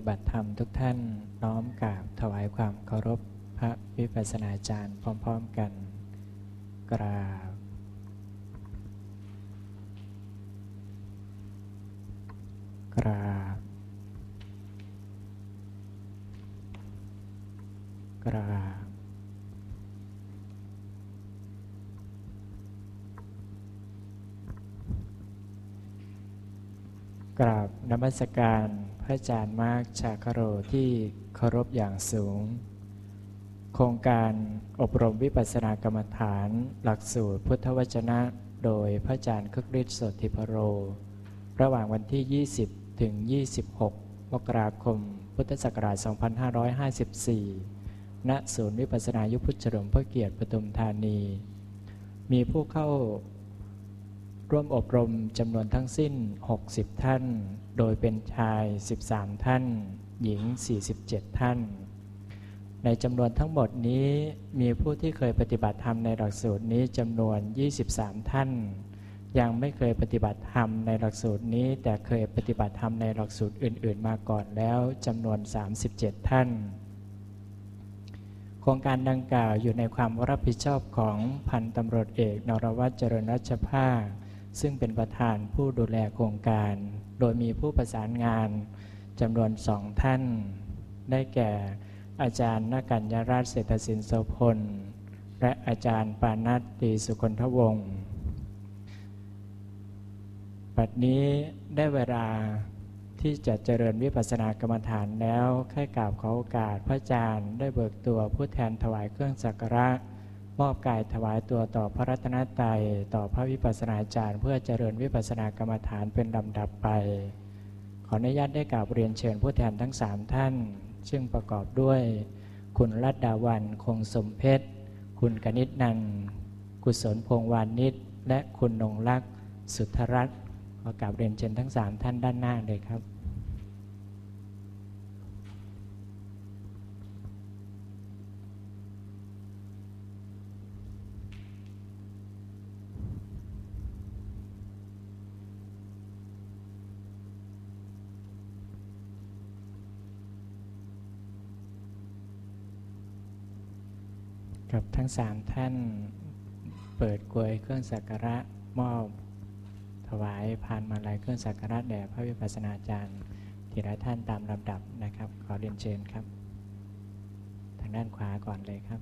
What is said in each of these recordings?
เชิญผู้ปฏิบัติธรรมทุกท่านน้อมกราบถวายความเคารพพระวิปัสสนาจารย์พร้อมๆกัน กราบ กราบ กราบ กราบนมัสการ ระอาจารย์มาร์คชาคโรที่เคารพอย่างสูง โครงการอบรมวิปัสสนากรรมฐาน หลักสูตรพุทธวจนะ โดยพระอาจารย์คึกฤทธิ์สดทิพโร ระหว่างวันที่ 20 ถึง 26 มกราคม พุทธศักราช 2554 ณ ศูนย์วิปัสสนายุพุทธเฉลิมพระเกียรติปทุมธานี มีผู้เข้า ร่วมอบรมจำนวนทั้งสิ้น 60 ท่าน โดยเป็นชาย 13 ท่าน หญิง 47 ท่าน ในจำนวนทั้งหมดนี้มีผู้ที่เคยปฏิบัติธรรมในหลักสูตรนี้จำนวน 23 ท่าน ยังไม่เคยปฏิบัติธรรมในหลักสูตรนี้ แต่เคยปฏิบัติธรรมในหลักสูตรอื่น ๆ มาก่อนแล้วจำนวน 37 ท่าน โครงการดังกล่าวอยู่ในความรับผิดชอบของพันตำรวจเอกนรวัตเจริญรัชภาค ซึ่งเป็นประธานผู้ดูแลโครงการ โดยมีผู้ประสานงานจำนวนสองท่าน ได้แก่อาจารย์นกัญญาราชเศรษฐศินโสพล และอาจารย์ปานัตตีสุคนทวงศ์ปัจนี้ได้เวลาที่จะเจริญวิปัสสนากรรมฐานแล้ว ค่กราบขอโอกาสพระอาจารย์ได้เบิกตัวผู้แทนถวายเครื่องสักการะ มอบกายถวายตัวต่อพระรัตนตรัยต่อพระวิปัสสนาจารย์ เพื่อเจริญวิปัสสนากรรมฐานเป็นลำดับไป ขออนุญาตได้กราบเรียนเชิญผู้แทนทั้งสามท่าน ซึ่งประกอบด้วย คุณรัตดาวันคงสมเพชร คุณกนิษนันกุศลพงวานิชและคุณนงลักษ์สุทธรัตน์ขอกราบเรียนเชิญทั้งสามท่านด้านหน้าเลยครับ กับทั้งสามท่านเปิดกลวยเครื่องสักการะมอบถวายพานมาลัยเครื่องสักการะแด่พระวิปัสสนาจารย์ทีละท่านตามลำดับนะครับ ขอเรียนเชิญครับ ทางด้านขวาก่อนเลยครับ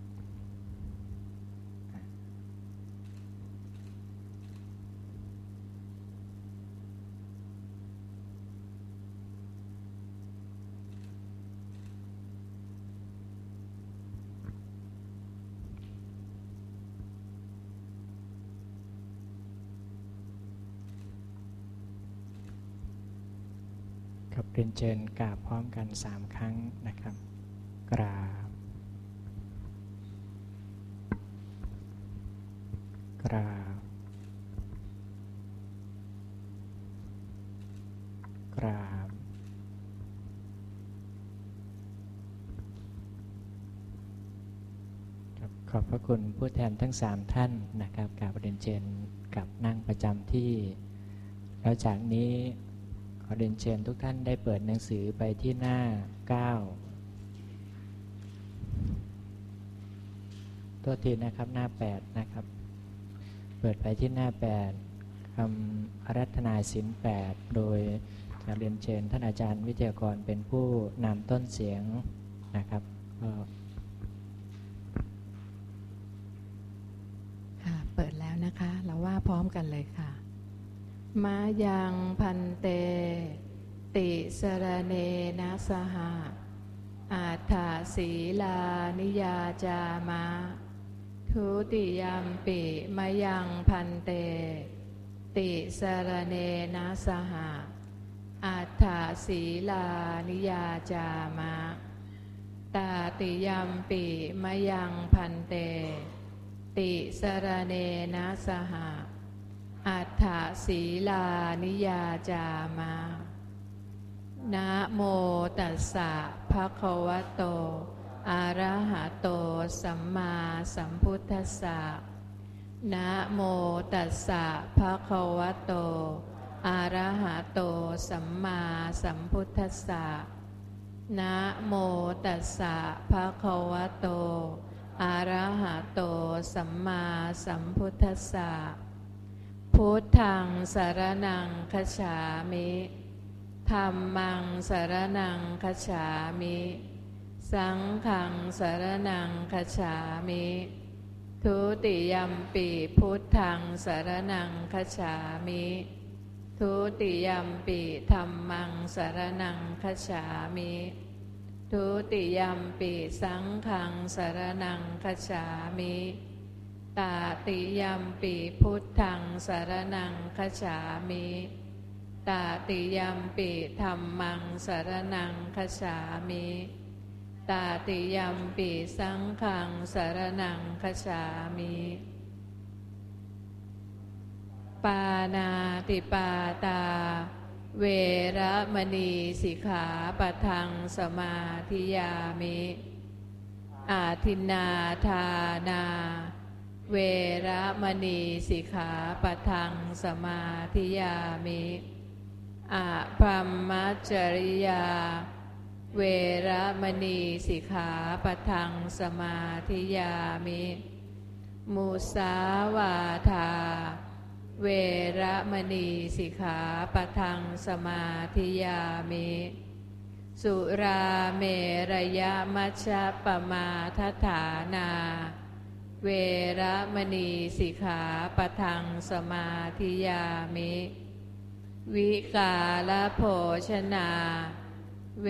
กับเรียนเชิญกราบพร้อมกันสามครั้งนะครับ กราบ กราบ กราบ ขอบพระคุณผู้แทนทั้งสามท่านนะครับกราบเรียนเชิญกับนั่งประจำที่ แล้วจากนี้ ขอเรียนเชิญทุกท่านได้เปิดหนังสือไปที่หน้า 9 ตัวทีนะครับหน้า 8 นะครับ เปิดไปที่หน้า 8คำอารัธนาสิน8โดยจะเรียนเชิญท่านอาจารย์วิทยากรเป็นผู้นำต้นเสียงนะครับก็เปิดแล้วนะคะ เราว่าพร้อมกันเลยค่ะ มายังพันเต ติสรเนนะสหะอาถาศีลานิยาจามาทุติยามปิมายังพันเต ติสรเนนะสหะอาถาศีลานิยาจามาตาติยามปิมายังพันเต ติสรเนนะสหะ อัฏฐศีลานิยาจามานะโมตัสสะภะคะวะโต อะระหะโต สัมมาสัมพุทธัสสะนะโมตัสสะภะคะวะโตออะระหะโต สัมมาสัมพุทธัสสะนะโมตัสสะภะคะวะโต อะระหะโต สัมมาสัมพุทธัสสะ พุทธังสารนังคฉามิธรรมังสารนังคฉามิ สังฆังสารนังคฉามิ ทุติยมปีพุทธังสารนังคฉามิ ทุติยมปีธรรมังสารนังคฉามิ ทุติยมปีสังฆังสารนังคฉามิ ตาติยมปีพุทธังสารนังคฉามิตาติยมปีธรรมังสารนังคฉามิตาติยมปีสังฆังสารนังคฉามิปานาติปาตา เวระมณีสิกขาปะทังสมาธิยามิ อาทินนาทานา เวระมณีสิกขาปะทังสมาธิยามิอาพัมมัจจริยา เวระมณีสิกขาปะทังสมาธิยามิ มุสาวาทา เวระมณีสิกขาปะทังสมาธิยามิ สุราเมรยมัชฌปมาทฐานา เวระมณีสิกขาปทังสมาธิยามิ วิกาลโภชนา เว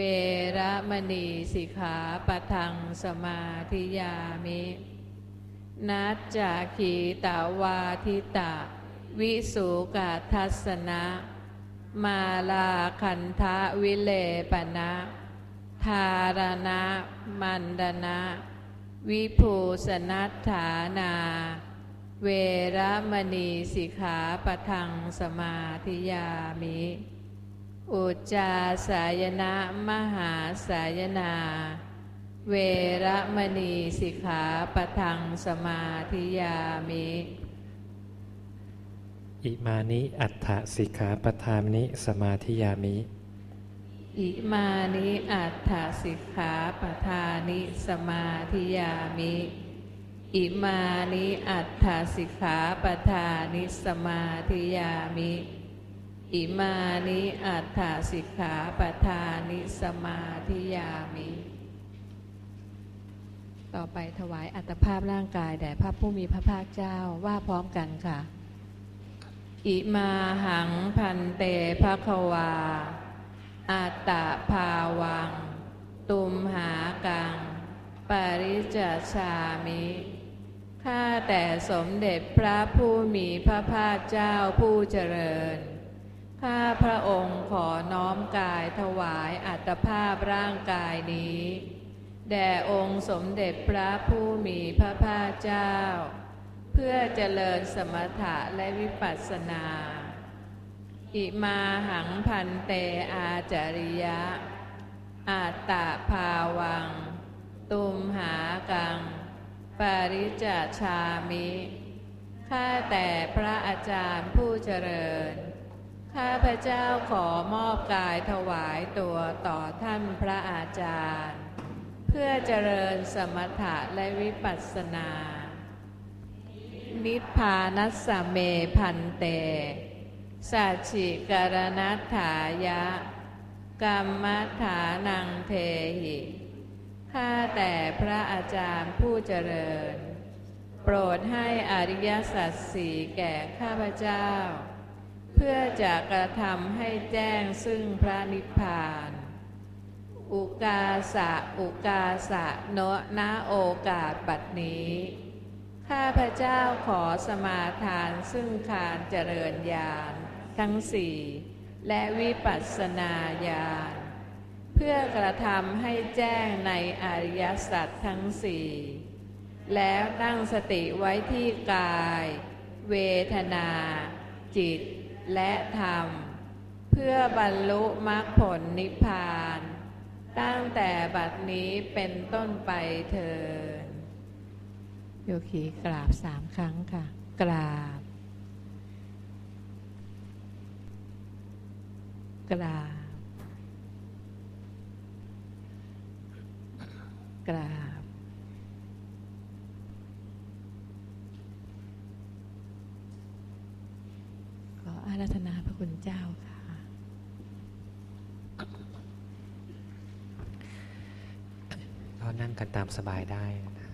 ระมณีสิกขาปทังสมาธิยามิ นัจจาขีตาวาทิตะ วิสุกาทัสนะ มาลาคันทะวิเลปนะ ทารณะ มันดนะ วิภูสนัตฐานา เวระมณีสิกขาปทังสมาธิยามิ อุจจาสายนะมหาสายนา เวระมณีสิกขาปทังสมาธิยามิ อิมานิอัฏฐสิกขาปทามิสมาธิยามิ อิมานิอัตถสิกขาปทานิสมาธิยามิ อิมานิอัตถสิกขาปทานิสมาธิยามิ อิมานิอัตถสิกขาปทานิสมาธิยามิ ต่อไปถวายอัตภาพร่างกายแด่พระผู้มีพระภาคเจ้าว่าพร้อมกันค่ะ อิมาหังพันเตภควา อัตตภาวัง ตุมหากัง ปริจจชามิ ข้าแต่สมเด็จพระผู้มีพระภาคเจ้าผู้เจริญ ข้าพระองค์ขอน้อมกายถวายอัตภาพร่างกายนี้ แด่องค์สมเด็จพระผู้มีพระภาคเจ้า เพื่อเจริญสมถะและวิปัสสนา อิมาหังพันเตอาจาริยะ อาตตะภาวัง ตุมหากัง ปาริจจชามิ ข้าแต่พระอาจารย์ผู้เจริญ ข้าพระเจ้าขอมอบกายถวายตัวต่อท่านพระอาจารย์ เพื่อเจริญสมถะและวิปัสสนา นิพพานัสเมพันเต สัจฉิกรณัฐายะ กรรมฐานังเทหิ ข้าแต่พระอาจารย์ผู้เจริญ โปรดให้อริยสัจสี่แก่ข้าพเจ้า เพื่อจะกระทำให้แจ้งซึ่งพระนิพพาน อุกาสะอุกาสะโนนาโอกาสบัดนี้ข้าพเจ้าขอสมาทานซึ่งคารเจริญญาณ ทั้งสี่และวิปัสสนาญาณเพื่อกระทำให้แจ้งในอริยสัจทั้งสี่แล้วตั้งสติไว้ที่กาย เวทนา จิต และธรรม เพื่อบรรลุมรรคผลนิพพาน ตั้งแต่บัดนี้เป็นต้นไปเถิดโยคีกราบสามครั้งค่ะ กราบ กราบกราบ ขออาราธนาพระคุณเจ้าค่ะ ก็นั่งกันตามสบายได้นะ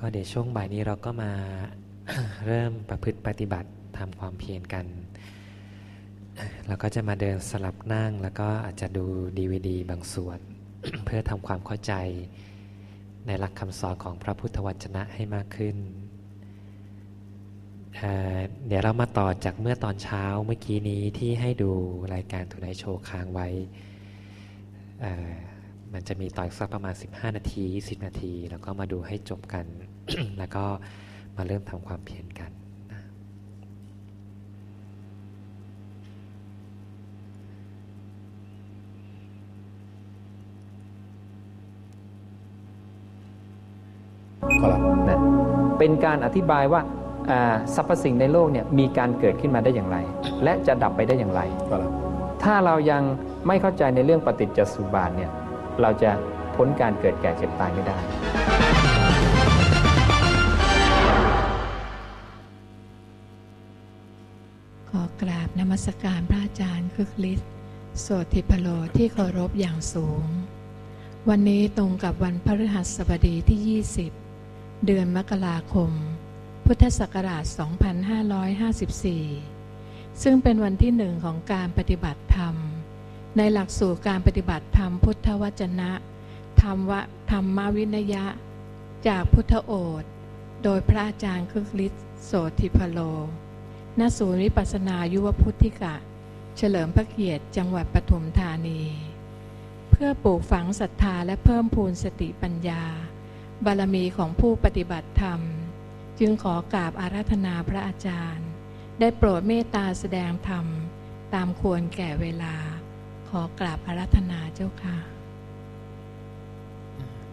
ก็เดี๋ยวช่วงบ่ายนี้เราก็มาเริ่มประพฤติปฏิบัติทำความเพียรกันเราก็จะมาเดินสลับนั่งแล้วก็อาจจะดูดีวดีบางส่วน เพื่อทำความเข้าใจในหลักคำสอนของพระพุทธวจนะให้มากขึ้นเเดี๋ยวเรามาต่อจากเมื่อตอนเช้าเมื่อกี้นี้ที่ให้ดูรายการทุนไอโชว์ค้างไว้ มันจะมีต่ออีกสักประมาณ 15 นาที10นาที แล้วก็มาดูให้จบกัน แล้วก็มาเริ่มทำความเพียรกันนะครับนะเป็นการอธิบายว่าอ่าสรรพสิ่งในโลกเนี่ยมีการเกิดขึ้นมาได้อย่างไร และจะดับไปได้อย่างไรครับถ้าเรายังไม่เข้าใจในเรื่องปฏิจจสุบาทเนี่ย เราจะพ้นการเกิดแก่เจ็บตายไม่ได้ขอกราบนมัสการพระอาจารย์คึกฤทธิ์โสติพโลที่เคารพอย่างสูง วันนี้ตรงกับวันพฤหัสบดีที่ 20 เดือนมกราคม พุทธศักราช 2554 ซึ่งเป็นวันที่หนึ่งของการปฏิบัติธรรม ในหลักสูตรการปฏิบัติธรรมพุทธวจนะธรรมวธรรมวินยะ จากพุทธโอษโดยพระอาจารย์คึกฤทธิ์โสติพโล ณ ศูนย์วิปัสสนายุวพุทธิกะ เฉลิมพระเกียรติจังหวัดปทุมธานี เพื่อปลูกฝังศรัทธาและเพิ่มพูนสติปัญญา บารมีของผู้ปฏิบัติธรรม จึงขอกราบอาราธนาพระอาจารย์ ได้โปรดเมตตาแสดงธรรม ตามควรแก่เวลา ขอกราบอาราธนาเจ้าค่ะ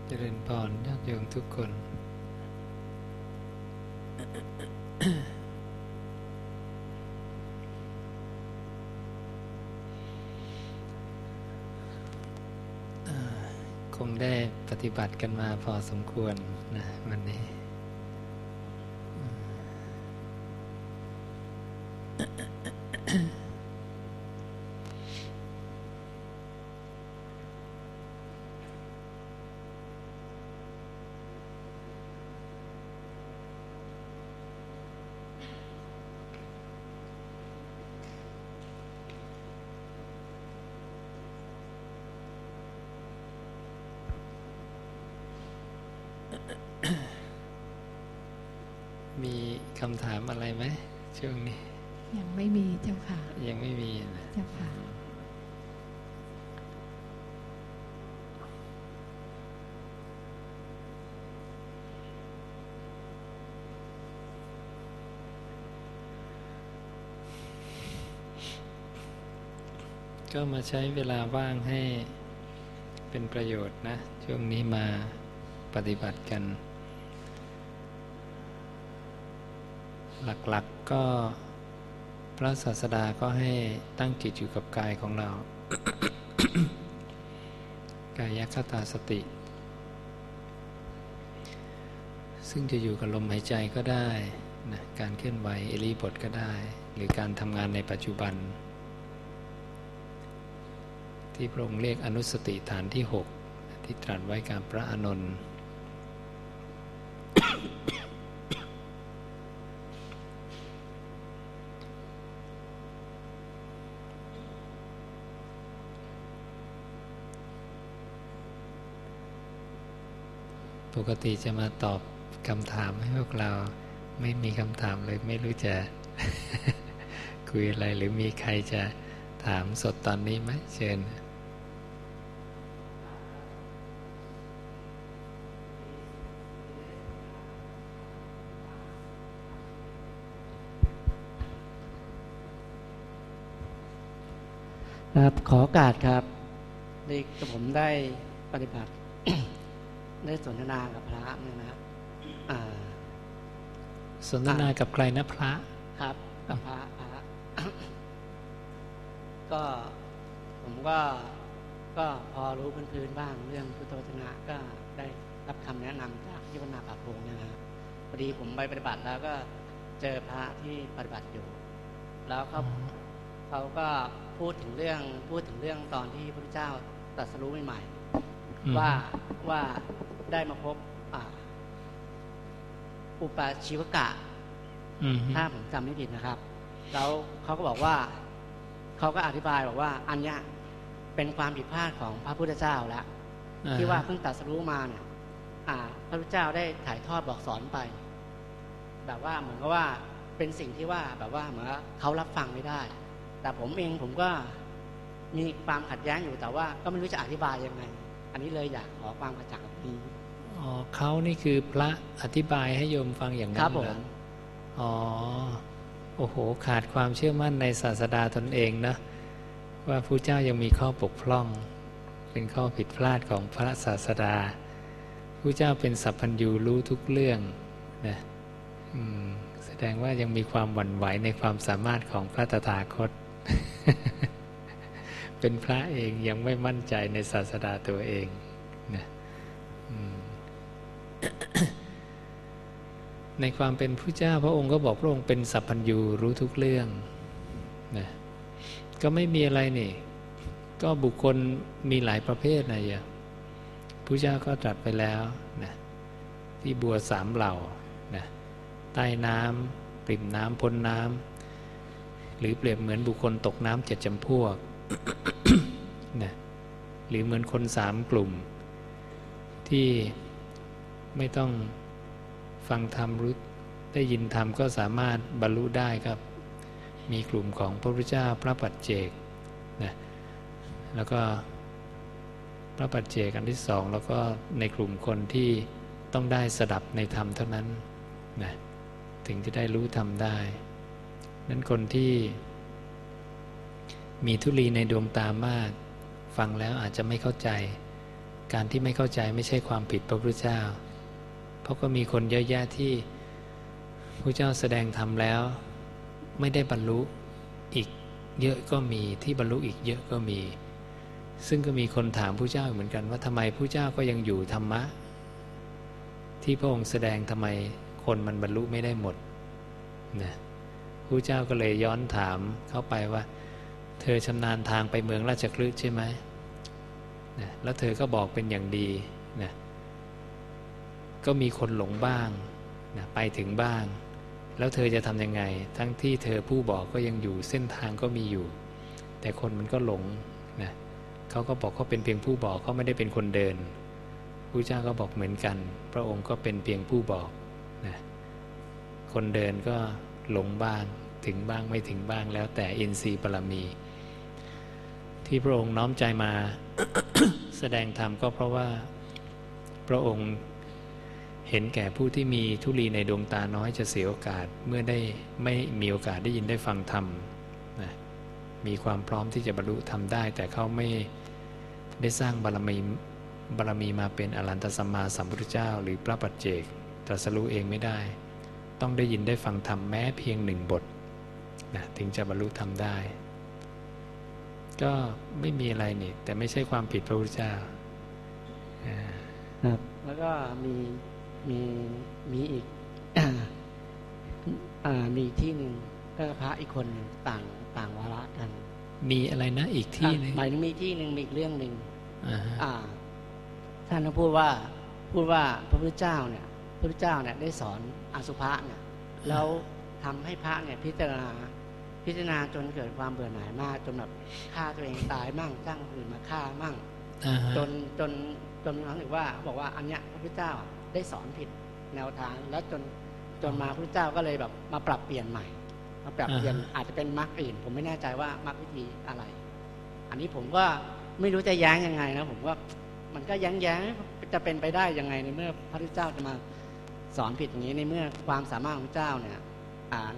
เจริญพรญาติโยมทุกคน คงได้ปฏิบัติกันมาพอสมควรนะวันนี้ ก็มาใช้เวลาว่างให้เป็นประโยชน์นะ ช่วงนี้มาปฏิบัติกัน หลักๆก็พระศาสดาก็ให้ตั้งจิตอยู่กับกายของเรา กายคตาสติ ซึ่งจะอยู่กับลมหายใจก็ได้นะการเคลื่อนไหวเอลีบทก็ได้ หรือการทำงานในปัจจุบัน ที่พระองค์เรียกอนุสติฐานที่ 6 ที่ตรัสไว้กับพระอานนท์ปกติจะมาตอบคำถามให้พวกเราไม่มีคำถามเลยไม่รู้จะคุยอะไรหรือมีใครจะถามสดตอนนี้ไหมเชิญ ครับขอโอกาสครับเด็กกับผมได้ปฏิบัติ ได้สนทนากับพระเนี่ยนะครับอ่าสนทนากับใครนะพระครับกับพระพระก็ผมก็ก็พอรู้พื้นๆบ้างเรื่องพุทธวจนะก็ได้รับคำแนะนำจากที่พนาปากโพงเนี่ยนะครับพอดีผมไปปฏิบัติแล้วก็เจอพระที่ปฏิบัติอยู่ แล้วเขาเขาก็พูดถึงเรื่องพูดถึงเรื่องตอนที่พระพุทธเจ้าตรัสรู้ใหม่อืมๆว่าว่าได้มาพบอ่าอุปชีวกะอืมถ้าผมจำไม่ผิดนะครับ แล้วเขาก็บอกว่าเขาก็อธิบายบอกว่า อันเนี้ยเป็นความผิดพลาดของพระพุทธเจ้าแล้วอ่ที่ว่าเพิ่งตรัสรู้มาเนี่ยอ่าพระพุทธเจ้าได้ถ่ายทอดบอกสอนไป แบบว่าเหมือนกับว่าเป็นสิ่งที่ว่าแบบว่าเหมือนกับเขารับฟังไม่ได้ แต่ผมเองผมก็มีความขัดแย้งอยู่แต่ว่า ก็ไม่รู้จะอธิบายยังไง อันนี้เลยอยากขอความกระจ่างตรงนี้อ๋อเขานี่คือพระอธิบายให้โยมฟังอย่างนั้ครับนผเหรอมอ๋อโอ้โห ขาดความเชื่อมั่นในศาสดาตนเองนะ ว่าพระเจ้ายังมีข้อบกพร่อง เป็นข้อผิดพลาดของพระศาสดาพระเจ้าเป็นสัพพัญญูรู้ทุกเรื่องนะอืมแสดงว่ายังมีความหวั่นไหวในความสามารถของพระตถาคต เป็นพระเองยังไม่มั่นใจในศาสดาตัวเองนะในความเป็นผู้เจ้าพระองค์ก็บอกพระองค์เป็นสัพพัญญูรู้ทุกเรื่องนะก็ไม่มีอะไรนี่ ก็บุคคลมีหลายประเภทนะเยอะผู้เจ้าก็ตรัสไปแล้วนะที่บัวสามเหล่านะใต้น้ำปริ่มน้ำพ้นน้ำ หรือเปรียบเหมือนบุคคลตกน้ำเจ็ดจำพวกนะหรือเหมือนคนสามกลุ่ม ที่ไม่ต้องฟังธรรมรู้ได้ยินธรรมก็สามารถบรรลุได้ครับ มีกลุ่มของพระพุทธเจ้าพระปัจเจกนะแล้วก็พระปัจเจกอันที่สองแล้วก็ในกลุ่มคนที่ต้องได้สดับในธรรมเท่านั้นนะถึงจะได้รู้ธรรมได้ นั้นคนที่มีทุลีในดวงตามาก ฟังแล้วอาจจะไม่เข้าใจ การที่ไม่เข้าใจไม่ใช่ความผิดพระพุทธเจ้า เพราะก็มีคนเยอะแยะที่พระเจ้าแสดงธรรมแล้ว ไม่ได้บรรลุอีกเยอะก็มีที่บรรลุอีกเยอะก็มี ซึ่งก็มีคนถามพระเจ้าเหมือนกันว่าทำไมพระเจ้าก็ยังอยู่ธรรมะ ที่พระองค์แสดงทำไมคนมันบรรลุไม่ได้หมดนะ พระเจ้าก็เลยย้อนถามเข้าไปว่า เธอชำนาญทางไปเมืองราชคลึใช่ไหมนะแล้วเธอก็บอกเป็นอย่างดีนะก็มีคนหลงบ้างนะไปถึงบ้าง แล้วเธอจะทำยังไง ทั้งที่เธอผู้บอกก็ยังอยู่เส้นทางก็มีอยู่ แต่คนมันก็หลงนะเขาก็บอกเขาเป็นเพียงผู้บอกเขาไม่ได้เป็นคนเดินผู้เจ้าก็บอกเหมือนกัน พระองค์ก็เป็นเพียงผู้บอกนะคนเดินก็ หลงบ้างถึงบ้างไม่ถึงบ้างแล้วแต่อินทรีย์บารมี ที่พระองค์น้อมใจมาแสดงธรรมก็เพราะว่าพระองค์เห็นแก่ผู้ที่มีทุลีในดวงตาน้อยจะเสียโอกาสเมื่อได้ไม่มีโอกาสได้ยินได้ฟังธรรมนะมีความพร้อมที่จะบรรลุธรรมได้ แต่เขาไม่ได้สร้างบารมีบารมีมาเป็นอรันตสัมมาสัมพุทธเจ้า หรือพระปัจเจกตรัสรู้เองไม่ได้ ต้องได้ยินได้ฟังธรรมแม้เพียงหนึ่งบทนะถึงจะบรรลุธรรมได้ ก็ไม่มีอะไรนี่ แต่ไม่ใช่ความผิดพระพุทธเจ้าอ่าครับแล้วก็มีมีมีอีกอ่ามีอีกที่หนึ่งก็พระอีกคนหนึ่งต่างต่างวาระกัน มีอะไรนะอีกที่หนึงอะหมายถึงมีที่หนึ่งมีอีกเรื่องหนึ่งอ่าฮะอ่าท่านก็พูดว่าพูดว่าพระพุทธเจ้าเนี่ยพระพุทธเจ้าเนี่ยได้สอน อสุภะเนี่ยแล้วทำให้พระเนี่ยพิจารณาพิจารณาจนเกิดความเบื่อหน่ายมากจนแบบฆ่าตัวเองตายมั่งจ้างคนอื่นมาฆ่ามั่งอ่าฮะจนจนจนมีความรู้สึกว่าบอกว่าอันเนี้ยพระพุทธเจ้าได้สอนผิดแนวทาง แล้วจนจนมาพระพุทธเจ้าก็เลยแบบมาปรับเปลี่ยนใหม่มาปรับเปลี่ยนอาจจะเป็นมรรคอื่น ผมไม่แน่ใจว่ามรรควิธีอะไร อันนี้ผมก็ไม่รู้จะแย้งยังไงนะผมว่ามันก็แย้งแย้งจะเป็นไปได้ยังไงในเมื่อพระพุทธเจ้าจะมา สอนผิดอย่างนี้ในเมื่อความสามารถของเจ้าเนี่ย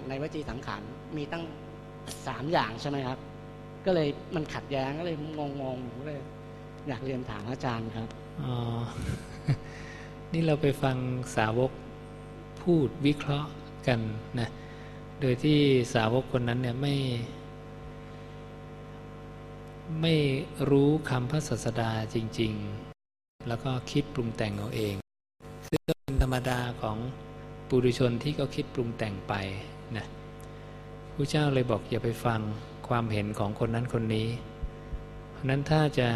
ในวจีสังขารมีตั้งสามอย่างใช่ไหมครับ ก็เลยมันขัดแย้งก็เลยงงงๆผมก็เลย อยากเรียนถามอาจารย์ครับอ๋อนี่เราไปฟังสาวกพูดวิเคราะห์กันนะโดยที่สาวกคนนั้นเนี่ยไม่ ไม่รู้คำพระศาสดาจริง ๆ แล้วก็คิดปรุงแต่งเอาเอง ซึ่งเป็นธรรมดาของปุถุชนที่ก็คิดปรุงแต่งไปนะพระเจ้าเลยบอกอย่าไปฟังความเห็นของคนนั้นคนนี้ เพราะนั้นถ้าจะ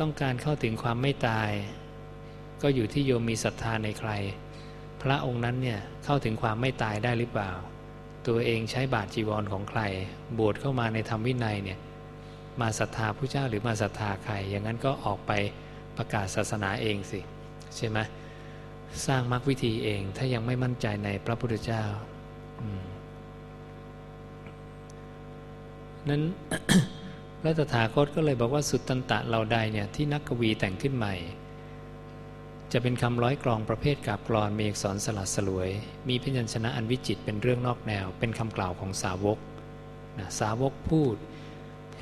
ต้องการเข้าถึงความไม่ตาย ก็อยู่ที่โยมมีศรัทธาในใคร พระองค์นั้นเนี่ยเข้าถึงความไม่ตายได้หรือเปล่า ตัวเองใช้บาตรจีวรของใคร บวชเข้ามาในธรรมวินัยเนี่ย มาศรัทธาผู้เจ้าหรือมาศรัทธาใคร อย่างนั้นก็ออกไปประกาศศาสนาเองสิใช่ไหมสร้างมรรควิธีเองถ้ายังไม่มั่นใจในพระพุทธเจ้านั้นพระตถาคตก็เลยบอกว่าสุตตันตะเราใดเนี่ยที่นักกวีแต่งขึ้นใหม่ จะเป็นคำร้อยกรองประเภทกาบกรอนมีอักษรสลัดสลวย มีพยัญชนะอันวิจิตเป็นเรื่องนอกแนว เป็นคำกล่าวของสาวกนะสาวกพูด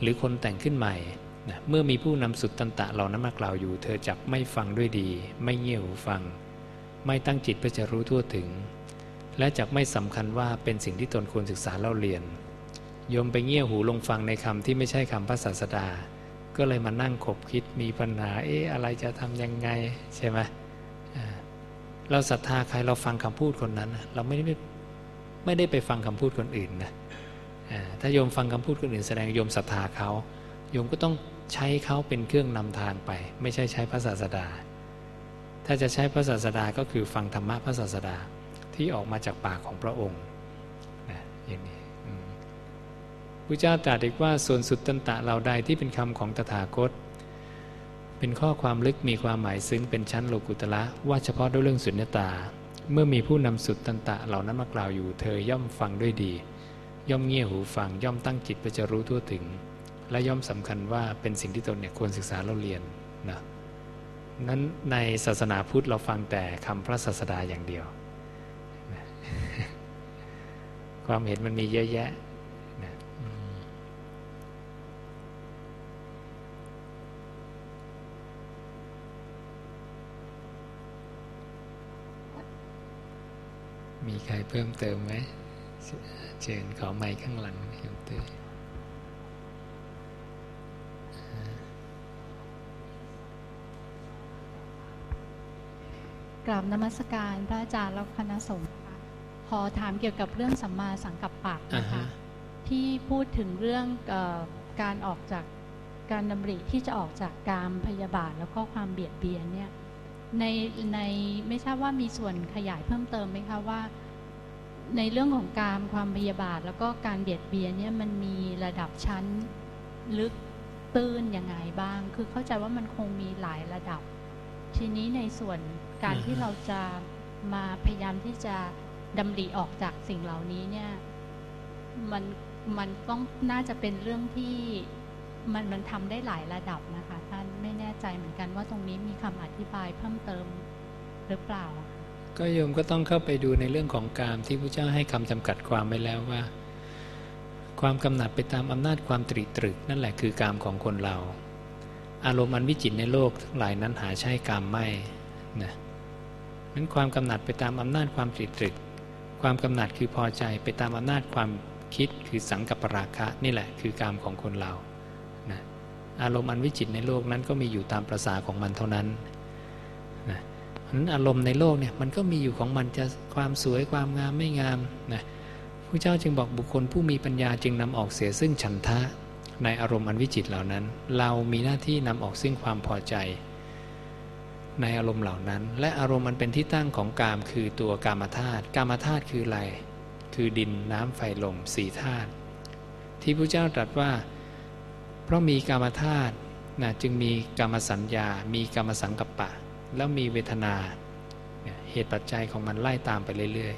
หรือคนแต่งขึ้นใหม่นะเมื่อมีผู้นำสุดตันตะเหล่านั้นมากล่าวอยู่ เธอจักไม่ฟังด้วยดี ไม่เงี่ยหูฟัง ไม่ตั้งจิตเพื่อจะรู้ทั่วถึง และจักไม่สำคัญว่าเป็นสิ่งที่ตนควรศึกษาเล่าเรียนโยมไปเงี่ยหูลงฟังในคำที่ไม่ใช่คำพระศาสดา ก็เลยมานั่งขบคิดมีปัญหาเอ๊ะอะไรจะทำยังไงใช่ไหมเราศรัทธาใครเราฟังคำพูดคนนั้น เราไม่ได้ไม่ได้ไปฟังคำพูดคนอื่นนะ ถ้าโยมฟังคำพูดคนอื่นแสดงโยมศรัทธาเขาโยมก็ต้องใช้เขาเป็นเครื่องนำทางไป ไม่ใช่ใช้พระศาสดา ถ้าจะใช้พระศาสดาก็คือฟังธรรมะพระศาสดาที่ออกมาจากปากของพระองค์นะอย่างนี้พระเจ้าตรัสอีกว่าส่วนสุดตันตะเราใดที่เป็นคำของตถาคต เป็นข้อความลึกมีความหมายซึ้งเป็นชั้นโลกุตละว่าเฉพาะด้วยเรื่องสุญญตา เมื่อมีผู้นำสุดตันตะเหล่านั้นมากล่าวอยู่ เธอย่อมฟังด้วยดี ย่อมเงี่ยหูฟังย่อมตั้งจิตเพื่อจะรู้ทั่วถึง และย่อมสำคัญว่าเป็นสิ่งที่ตนเนี่ยควรศึกษาเราเรียนนะนั้นในศาสนาพุทธเราฟังแต่คำพระศาสดาอย่างเดียว ความเห็นมันมีเยอะแยะมีใครเพิ่มเติมไหม เชิญขอไมค์ข้างหลังเพิ่มเติมกราบนมัสการพระอาจารย์และคณะสงฆ์ขอถามเกี่ยวกับเรื่องสัมมาสังกัปปะนะคะที่พูดถึงเรื่องการออกจากการดำริที่จะออกจากการพยาบาทแล้วก็ความเบียดเบียนเนี่ยในในไม่ทราบว่ามีส่วนขยายเพิ่มเติมไหมคะว่า ในเรื่องของการความพยาบาท แล้วก็การเบียดเบียนเนี่ยมันมีระดับชั้นลึกตื้นยังไงบ้าง คือเข้าใจว่ามันคงมีหลายระดับ ทีนี้ในส่วนการที่เราจะมาพยายามที่จะดำริออกจากสิ่งเหล่านี้เนี่ยมันมันต้องน่าจะเป็นเรื่องที่มันมันทำได้หลายระดับนะคะท่านไม่แน่ใจเหมือนกันว่าตรงนี้มีคำอธิบายเพิ่มเติมหรือเปล่า ก็โยมก็ต้องเข้าไปดูในเรื่องของกามที่พระเจ้าให้คำจำกัดความไว้แล้วว่า ความกำหนัดไปตามอำนาจความตรีตรึก นั่นแหละคือกามของคนเรา อารมณ์อันวิจิตในโลกทั้งหลายนั้นหาใช่กามไม่นะนั้นความกำหนัดไปตามอำนาจความตรีตรึก ความกำหนัดคือพอใจไปตามอำนาจความคิดคือสังกัปราคะนี่แหละคือกามของคนเราอารมณ์อันวิจิตในโลกนั้นก็มีอยู่ตามประษาของมันเท่านั้น นั้นอารมณ์ในโลกเนี่ยมันก็มีอยู่ของมันจะความสวยความงามไม่งามนะพระเจ้าจึงบอกบุคคลผู้มีปัญญาจึงนำออกเสียซึ่งฉันทะในอารมณ์อันวิจิตเหล่านั้น เรามีหน้าที่นำออกซึ่งความพอใจ ในอารมณ์เหล่านั้น และอารมณ์มันเป็นที่ตั้งของกามคือตัวกามธาตุกามธาตุคืออะไร คือดินน้ำไฟลมสี่ธาตุที่พระเจ้าตรัสว่า เพราะมีกรรมธาตุนะจึงมีกรรมสัญญา มีกรรมสังกัปปะ แล้วมีเวทนาเหตุปัจจัยของมันไล่ตามไปเรื่อย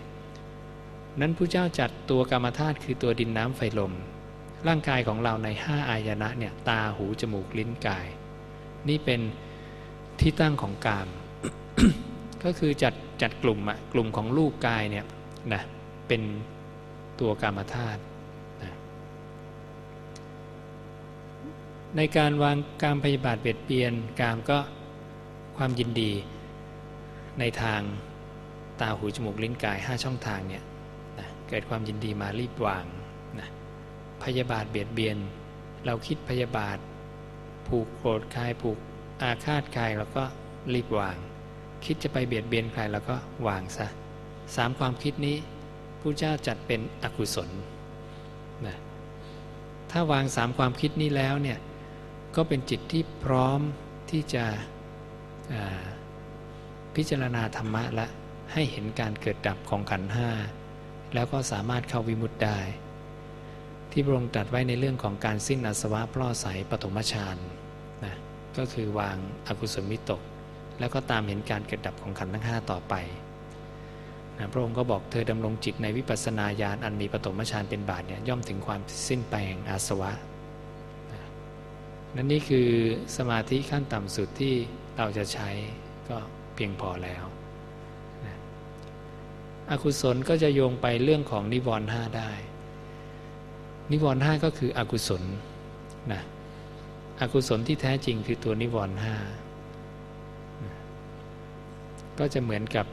ๆ นั้นผู้เจ้าจัดตัวกรรมธาตุคือตัวดินน้ำไฟลม ร่างกายของเราในห้าอายนะเนี่ยตาหูจมูกลิ้นกาย นี่เป็นที่ตั้งของกาม ก็คือจัดจัดกลุ่มอะกลุ่มของรูปกายเนี่ยนะเป็นตัวกรรมธาตุในการวางการพยาบาทเบียดเบียนกามก็ ความยินดีในทางตาหูจมูกลิ้นกาย 5 ช่องทางเนี่ยนะเกิดความยินดีมารีบวางนะพยาบาทเบียดเบียน เราคิดพยาบาท ผูกโกรธใครผูกอาฆาตใครเราก็รีบวาง คิดจะไปเบียดเบียนใครเราก็วางซะสามความคิดนี้ผู้เจ้าจัดเป็นอกุศลนะถ้าวางสามความคิดนี้แล้วเนี่ยก็เป็นจิตที่พร้อมที่จะ พิจารณาธรรมะละให้เห็นการเกิดดับของขันห้าแล้วก็สามารถเข้าวิมุตได้ ที่พระองค์ตรัสไว้ในเรื่องของการสิ้นอาสวะพล่อใสปฐมฌานนะก็คือวางอากุศลมิตก แล้วก็ตามเห็นการเกิดดับของขันธ์ทั้งห้าต่อไปนะพระองค์ก็บอกเธอดำรงจิตในวิปัสสนาญาณอันมีปฐมฌานเป็นบาทเนี่ยย่อมถึงความสิ้นไปแห่งอาสวะนั่นนี่คือสมาธิขั้นต่ำสุดที่ เราจะใช้ก็เพียงพอแล้วนะอกุศลก็จะโยงไปเรื่องของนิวรณ์ห้าได้ นิวรณ์ห้าก็คืออกุศลนะอกุศลที่แท้จริงคือตัวนิวรณ์ห้าก็จะเหมือนกับ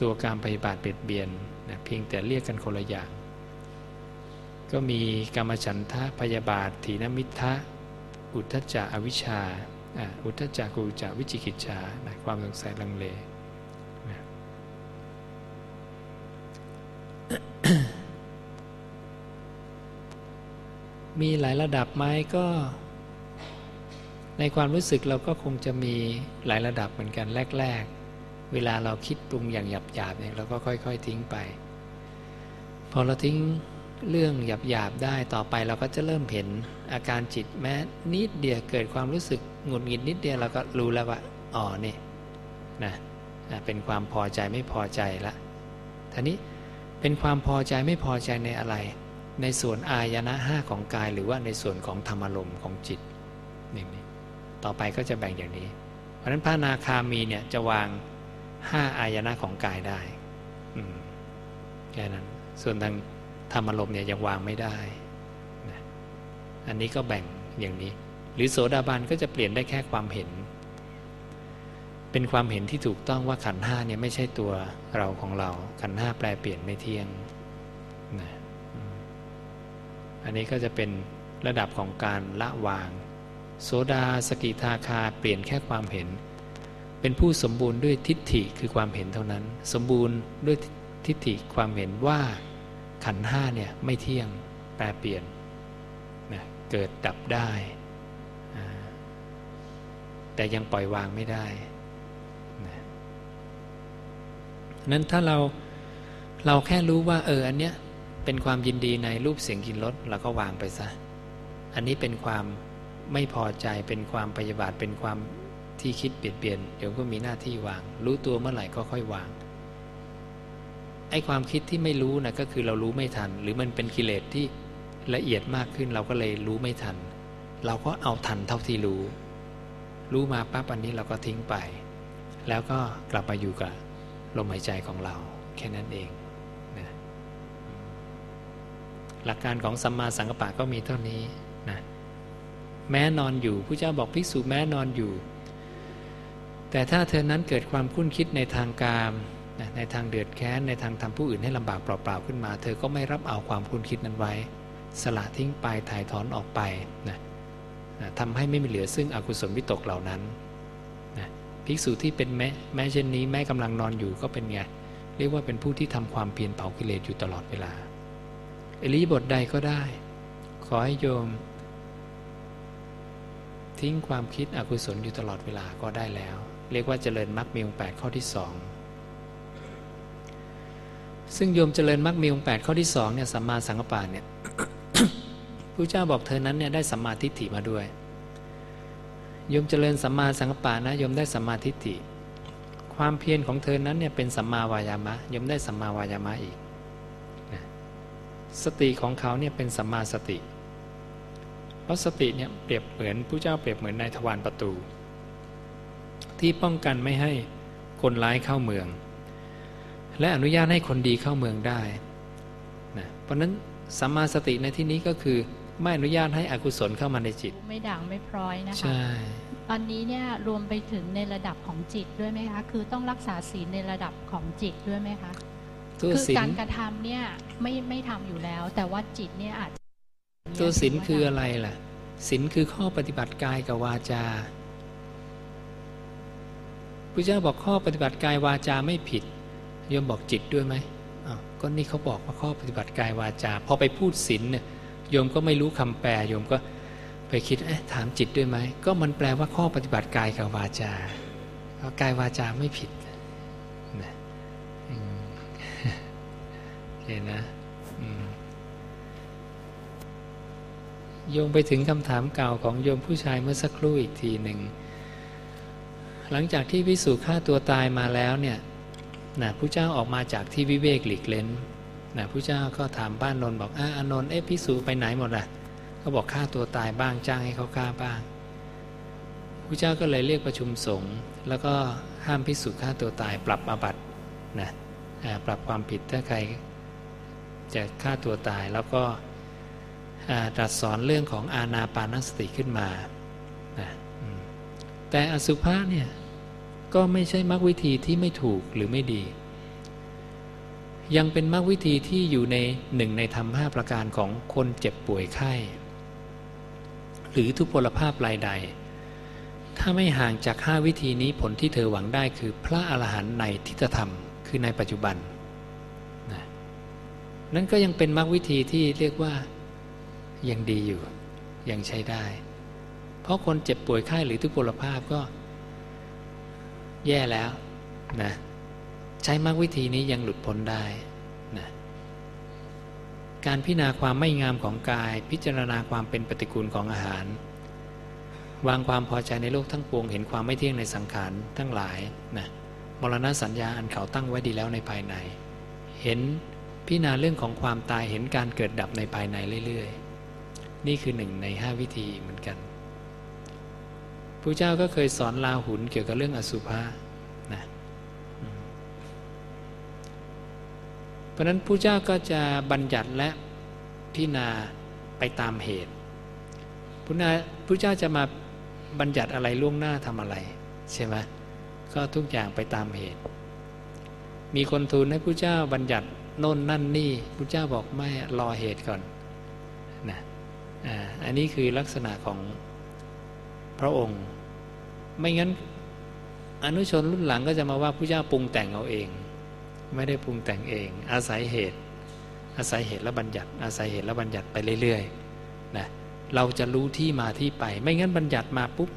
ตัวการปฏิบัติเบียดเบียนนะเพียงแต่เรียกกันคนละอย่าง ก็มีกรรมฉันทะพยาบาทถีนมิทะอุทธจะอวิชชา อุทธจักกุจาวิจิกิจชาความสงสัยลังเลมีหลายระดับไหมก็ ในความรู้สึกเราก็คงจะมีหลายระดับเหมือนกันแรก ๆ เวลาเราคิดปรุงอย่างหยาบๆเนี่ยเราก็ค่อย ๆ ทิ้งไป พอเราทิ้ง เรื่องหยาบๆได้ต่อไปเราก็จะเริ่มเห็นอาการจิตแม้นิดเดียวเกิดความรู้สึกหงุดหงิดนิดเดียวเราก็รู้แล้วว่าอ๋อนี่นะเป็นความพอใจไม่พอใจละทีนี้เป็นความพอใจไม่พอใจในอะไร ในส่วนอายนะห้าของกายหรือว่าในส่วนของธรรมารมณ์ของจิตนี่ต่อไปก็จะแบ่งอย่างนี้ เพราะฉะนั้นพระนาคามีเนี่ยจะวางห้าอายนะของกายได้แค่นั้นส่วนทาง ธรรมารมณ์เนี่ยยังวางไม่ได้นะอันนี้ก็แบ่งอย่างนี้ หรือโสดาบันก็จะเปลี่ยนได้แค่ความเห็น เป็นความเห็นที่ถูกต้องว่าขันห้าเนี่ยไม่ใช่ตัวเราของเรา ขันห้าแปลเปลี่ยนไม่เที่ยงนะอันนี้ก็จะเป็นระดับของการละวาง โสดาสกิทาคาเปลี่ยนแค่ความเห็น เป็นผู้สมบูรณ์ด้วยทิฏฐิคือความเห็นเท่านั้น สมบูรณ์ด้วยทิฏฐิความเห็นว่า ขันห้าเนี่ยไม่เที่ยงแปรเปลี่ยนนะเกิดดับได้ แต่ยังปล่อยวางไม่ได้นะนั้นถ้าเราเราแค่รู้ว่า เอออันเนี้ยเป็นความยินดีในรูปเสียงกินรสเราก็วางไปซะ อันนี้เป็นความไม่พอใจเป็นความปฏิบัติเป็นความที่คิดเปลี่ยนเปลี่ยนเดี๋ยวก็มีหน้าที่วาง รู้ตัวเมื่อไหร่ก็ค่อยวาง ไอ้ความคิดที่ไม่รู้นะก็คือเรารู้ไม่ทัน หรือมันเป็นกิเลสที่ละเอียดมากขึ้นเราก็เลยรู้ไม่ทัน เราก็เอาทันเท่าที่รู้ รู้มาปั๊บอันนี้เราก็ทิ้งไป แล้วก็กลับมาอยู่กับลมหายใจของเรา แค่นั้นเองนะหลักการของสัมมาสังกัปปะก็มีเท่านี้นะแม้นอนอยู่ผู้เจ้าบอกภิกษุแม้นอนอยู่ แต่ถ้าเธอนั้นเกิดความคุ้นคิดในทางการ ในทางเดือดแค้นในทางทำผู้อื่นให้ลำบากเปล่าๆขึ้นมา เธอก็ไม่รับเอาความคุ้นคิดนั้นไว้ สละทิ้งไปถ่ายถอนออกไปนะทำให้ไม่มีเหลือซึ่งอกุศลวิตกเหล่านั้นนะภิกษุที่เป็นแม้แม้เช่นนี้แม้กำลังนอนอยู่ก็เป็นไงเรียกว่าเป็นผู้ที่ทำความเพียรเผากิเลสอยู่ตลอดเวลาเอลีบทใดก็ได้ ขอให้โยม ทิ้งความคิดอกุศลอยู่ตลอดเวลาก็ได้แล้ว เรียกว่าเจริญมรรคมีองค์แปดข้อที่สอง ซึ่งโยมเจริญมรรคมีองค์แปดข้อที่สองเนี่ยสัมมาสังกปะเนี่ยพระเจ้าบอกเธอนั้นเนี่ยได้สัมมาทิฏฐิมาด้วยโยมเจริญสัมมาสังกปะนะโยมได้สัมมาทิฏฐิ ความเพียรของเธอนั้นเนี่ยเป็นสัมมาวายามะโยมได้สัมมาวายามะอีกสติของเขาเนี่ยเป็นสัมมาสติ เพราะสติเนี่ยเปรียบเหมือนผู้เจ้าเปรียบเหมือนในทวารประตู ที่ป้องกันไม่ให้คนร้ายเข้าเมือง และอนุญาตให้คนดีเข้าเมืองได้นะเพราะนั้นสัมมาสติในที่นี้ก็คือไม่อนุญาตให้อกุศลเข้ามาในจิต ไม่ด่างไม่พร้อยนะคะใช่อันนี้เนี่ยรวมไปถึงในระดับของจิตด้วยไหมคะ คือต้องรักษาศีลในระดับของจิตด้วยไหมคะตัวคือศีลการกระทำเนี่ยไม่ไม่ทำอยู่แล้ว แต่ว่าจิตเนี่ยอาจจะตัวศีลคืออะไรล่ะศีลคือข้อปฏิบัติกายกับวาจาพระเจ้าบอกข้อปฏิบัติกายวาจาไม่ผิด โยมบอกจิตด้วยไหมอ้าวก็นี่เขาบอกว่าข้อปฏิบัติกายวาจาพอไปพูดศีลเนี่ยโยมก็ไม่รู้คำแปลโยมก็ไปคิดเอ๊ะถามจิตด้วยไหมก็มันแปลว่าข้อปฏิบัติกายกับวาจากายวาจาไม่ผิดนะอืมโอเคนะโยงไปถึงคำถามเก่าของโยมผู้ชายเมื่อสักครู่อีกทีหนึ่ง หลังจากที่พิสูจฆ่าตัวตายมาแล้วเนี่ย นะผู้เจ้าออกมาจากที่วิเวกหลีกเล้นนะผู้เจ้าก็ถามบ้านนนท์บอกอ่าอนนท์เอ๊ะพิสูจไปไหนหมดอะก็บอกฆ่าตัวตายบ้างจ้างให้เขาฆ่าบ้างผู้เจ้าก็เลยเรียกประชุมสงฆ์แล้วก็ห้ามพิสูจฆ่าตัวตายปรับอาบัตินะปรับความผิดถ้าใครจะฆ่าตัวตายแล้วก็ตรัสสอนเรื่องของอาณาปานสติขึ้นมานะแต่อสุภะเนี่ย ก็ไม่ใช่มรรควิธีที่ไม่ถูกหรือไม่ดี ยังเป็นมรรควิธีที่อยู่ในหนึ่งในธรรมห้าประการของคนเจ็บป่วยไข้ หรือทุพพลภาพรายใด ถ้าไม่ห่างจากห้าวิธีนี้ผลที่เธอหวังได้คือพระอรหันต์ในทิฏฐธรรมคือในปัจจุบันนะนั่นก็ยังเป็นมรรควิธีที่เรียกว่ายังดีอยู่ ยังใช้ได้ เพราะคนเจ็บป่วยไข้หรือทุพพลภาพก็ แย่แล้วนะใช้มรรควิธีนี้ยังหลุดพ้นได้นะการพิจารณาความไม่งามของกาย พิจารณาความเป็นปฏิกูลของอาหาร วางความพอใจในโลกทั้งปวง เห็นความไม่เที่ยงในสังขารทั้งหลายนะมรณะสัญญาอันเขาตั้งไว้ดีแล้วในภายใน เห็นพิจารณาเรื่องของความตายเห็นการเกิดดับในภายในเรื่อย ๆ นี่คือหนึ่งในห้าวิธีเหมือนกัน พระเจ้าก็เคยสอนลาหุนเกี่ยวกับเรื่องอสุภะนะเพราะนั้นพระเจ้าก็จะบัญญัติและพิจารณาไปตามเหตุพระนาพระเจ้าจะมาบัญญัติอะไรล่วงหน้าทำอะไรใช่ไหมก็ทุกอย่างไปตามเหตุ มีคนทูลให้พระเจ้าบัญญัติโน่นนั่นนี่พระเจ้าบอกไม่รอเหตุก่อนนะอ่าอันนี้คือลักษณะของ พระองค์ ไม่งั้นอนุชนรุ่นหลังก็จะมาว่าพระเจ้าปรุงแต่งเอาเอง ไม่ได้ปรุงแต่งเอง อาศัยเหตุ อาศัยเหตุและบัญญัติ อาศัยเหตุและบัญญัติไปเรื่อยๆนะเราจะรู้ที่มาที่ไป ไม่งั้นบัญญัติมาปุ๊บ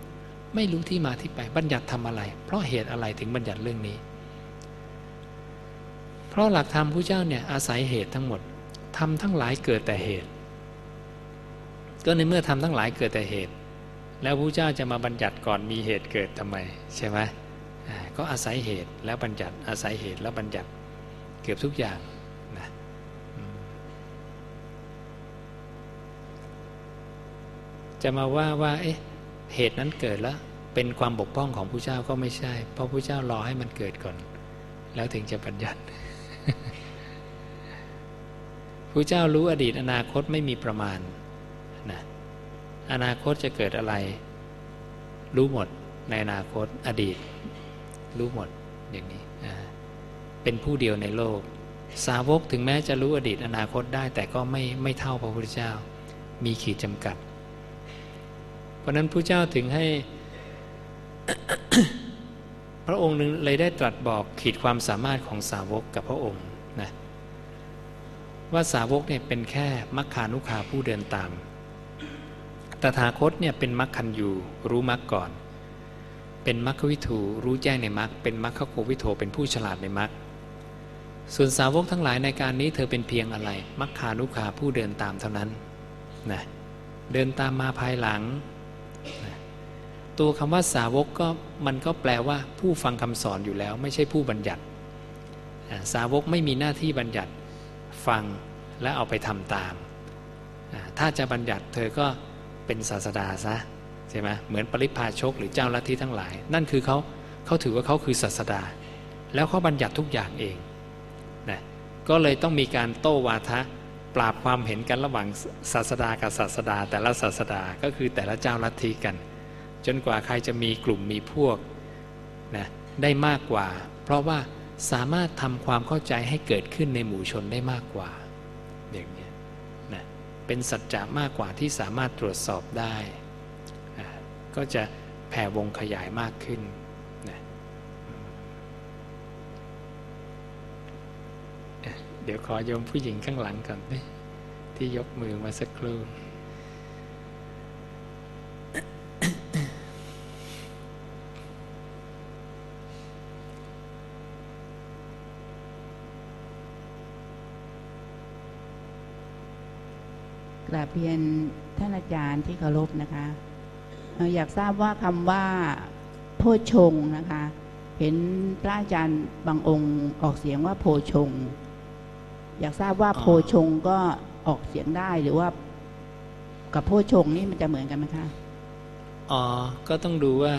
ไม่รู้ที่มาที่ไป บัญญัติทำอะไร เพราะเหตุอะไรถึงบัญญัติเรื่องนี้ เพราะหลักธรรมพระเจ้าเนี่ยอาศัยเหตุทั้งหมดทำทั้งหลายเกิดแต่เหตุ ก็ในเมื่อทำทั้งหลายเกิดแต่เหตุ แล้วพระเจ้าจะมาบัญญัติก่อนมีเหตุเกิดทำไมใช่ไหมก็อาศัยเหตุแล้วบัญญัติอาศัยเหตุแล้วบัญญัติเกือบทุกอย่างนะจะมาว่าว่าเอ๊ะเหตุนั้นเกิดแล้วเป็นความบกพร่องของพระเจ้าก็ไม่ใช่ เพราะพระเจ้ารอให้มันเกิดก่อน แล้วถึงจะบัญญัติพระเจ้ารู้อดีตอนาคตไม่มีประมาณ อนาคตจะเกิดอะไร รู้หมดในอนาคตอดีต รู้หมดอย่างนี้เป็นผู้เดียวในโลก สาวกถึงแม้จะรู้อดีตอนาคตได้ แต่ก็ไม่ไม่เท่าพระพุทธเจ้า มีขีดจำกัด เพราะนั้นพระเจ้าถึงให้พระองค์หนึ่งเลยได้ตรัสบอกขีดความสามารถของสาวกกับพระองค์นะว่าสาวกเนี่ยเป็นแค่มัคคานุคาผู้เดินตาม ตถาคตเนี่ยเป็นมัคคันยูรู้มัคก่อน เป็นมัคควิถูรู้แจ้งในมัคเป็นมัคคโกวิโทเป็นผู้ฉลาดในมัคส่วนสาวกทั้งหลายในการนี้เธอเป็นเพียงอะไรมัคคานุคาผู้เดินตามเท่านั้นนะเดินตามมาภายหลังนะตัวคำว่าสาวกก็มันก็แปลว่าผู้ฟังคำสอนอยู่แล้ว ไม่ใช่ผู้บัญญัติ สาวกไม่มีหน้าที่บัญญัติฟังและเอาไปทำตาม ถ้าจะบัญญัติเธอก็ เป็นศาสดาซะใช่ไหมเหมือนปริพาชกหรือเจ้าลัทธิทั้งหลาย นั่นคือเขาเขาถือว่าเขาคือศาสดา แล้วเขาบัญญัติทุกอย่างเองนะก็เลยต้องมีการโต้วาทะปราบความเห็นกันระหว่างศาสดากับศาสดา แต่ละศาสดาก็คือแต่ละเจ้าลัทธิกัน จนกว่าใครจะมีกลุ่มมีพวกนะได้มากกว่า เพราะว่าสามารถทำความเข้าใจให้เกิดขึ้นในหมู่ชนได้มากกว่า เป็นสัจจะมากกว่าที่สามารถตรวจสอบได้ ก็จะแผ่วงขยายมากขึ้นนะเดี๋ยวขอโยมผู้หญิงข้างหลังก่อนที่ยกมือมาสักครู่ ราบเรียนท่านอาจารย์ที่เคารพนะคะเอ่ออยากทราบว่าคำว่าโพชงค์นะคะ เห็นพระอาจารย์บางองค์ออกเสียงว่าโพชงค์อยากทราบว่าอ๋อโพชงค์ก็ออกเสียงได้หรือว่า กับโพชงค์นี่มันจะเหมือนกันไหมคะอ๋อ ก็ต้องดูว่า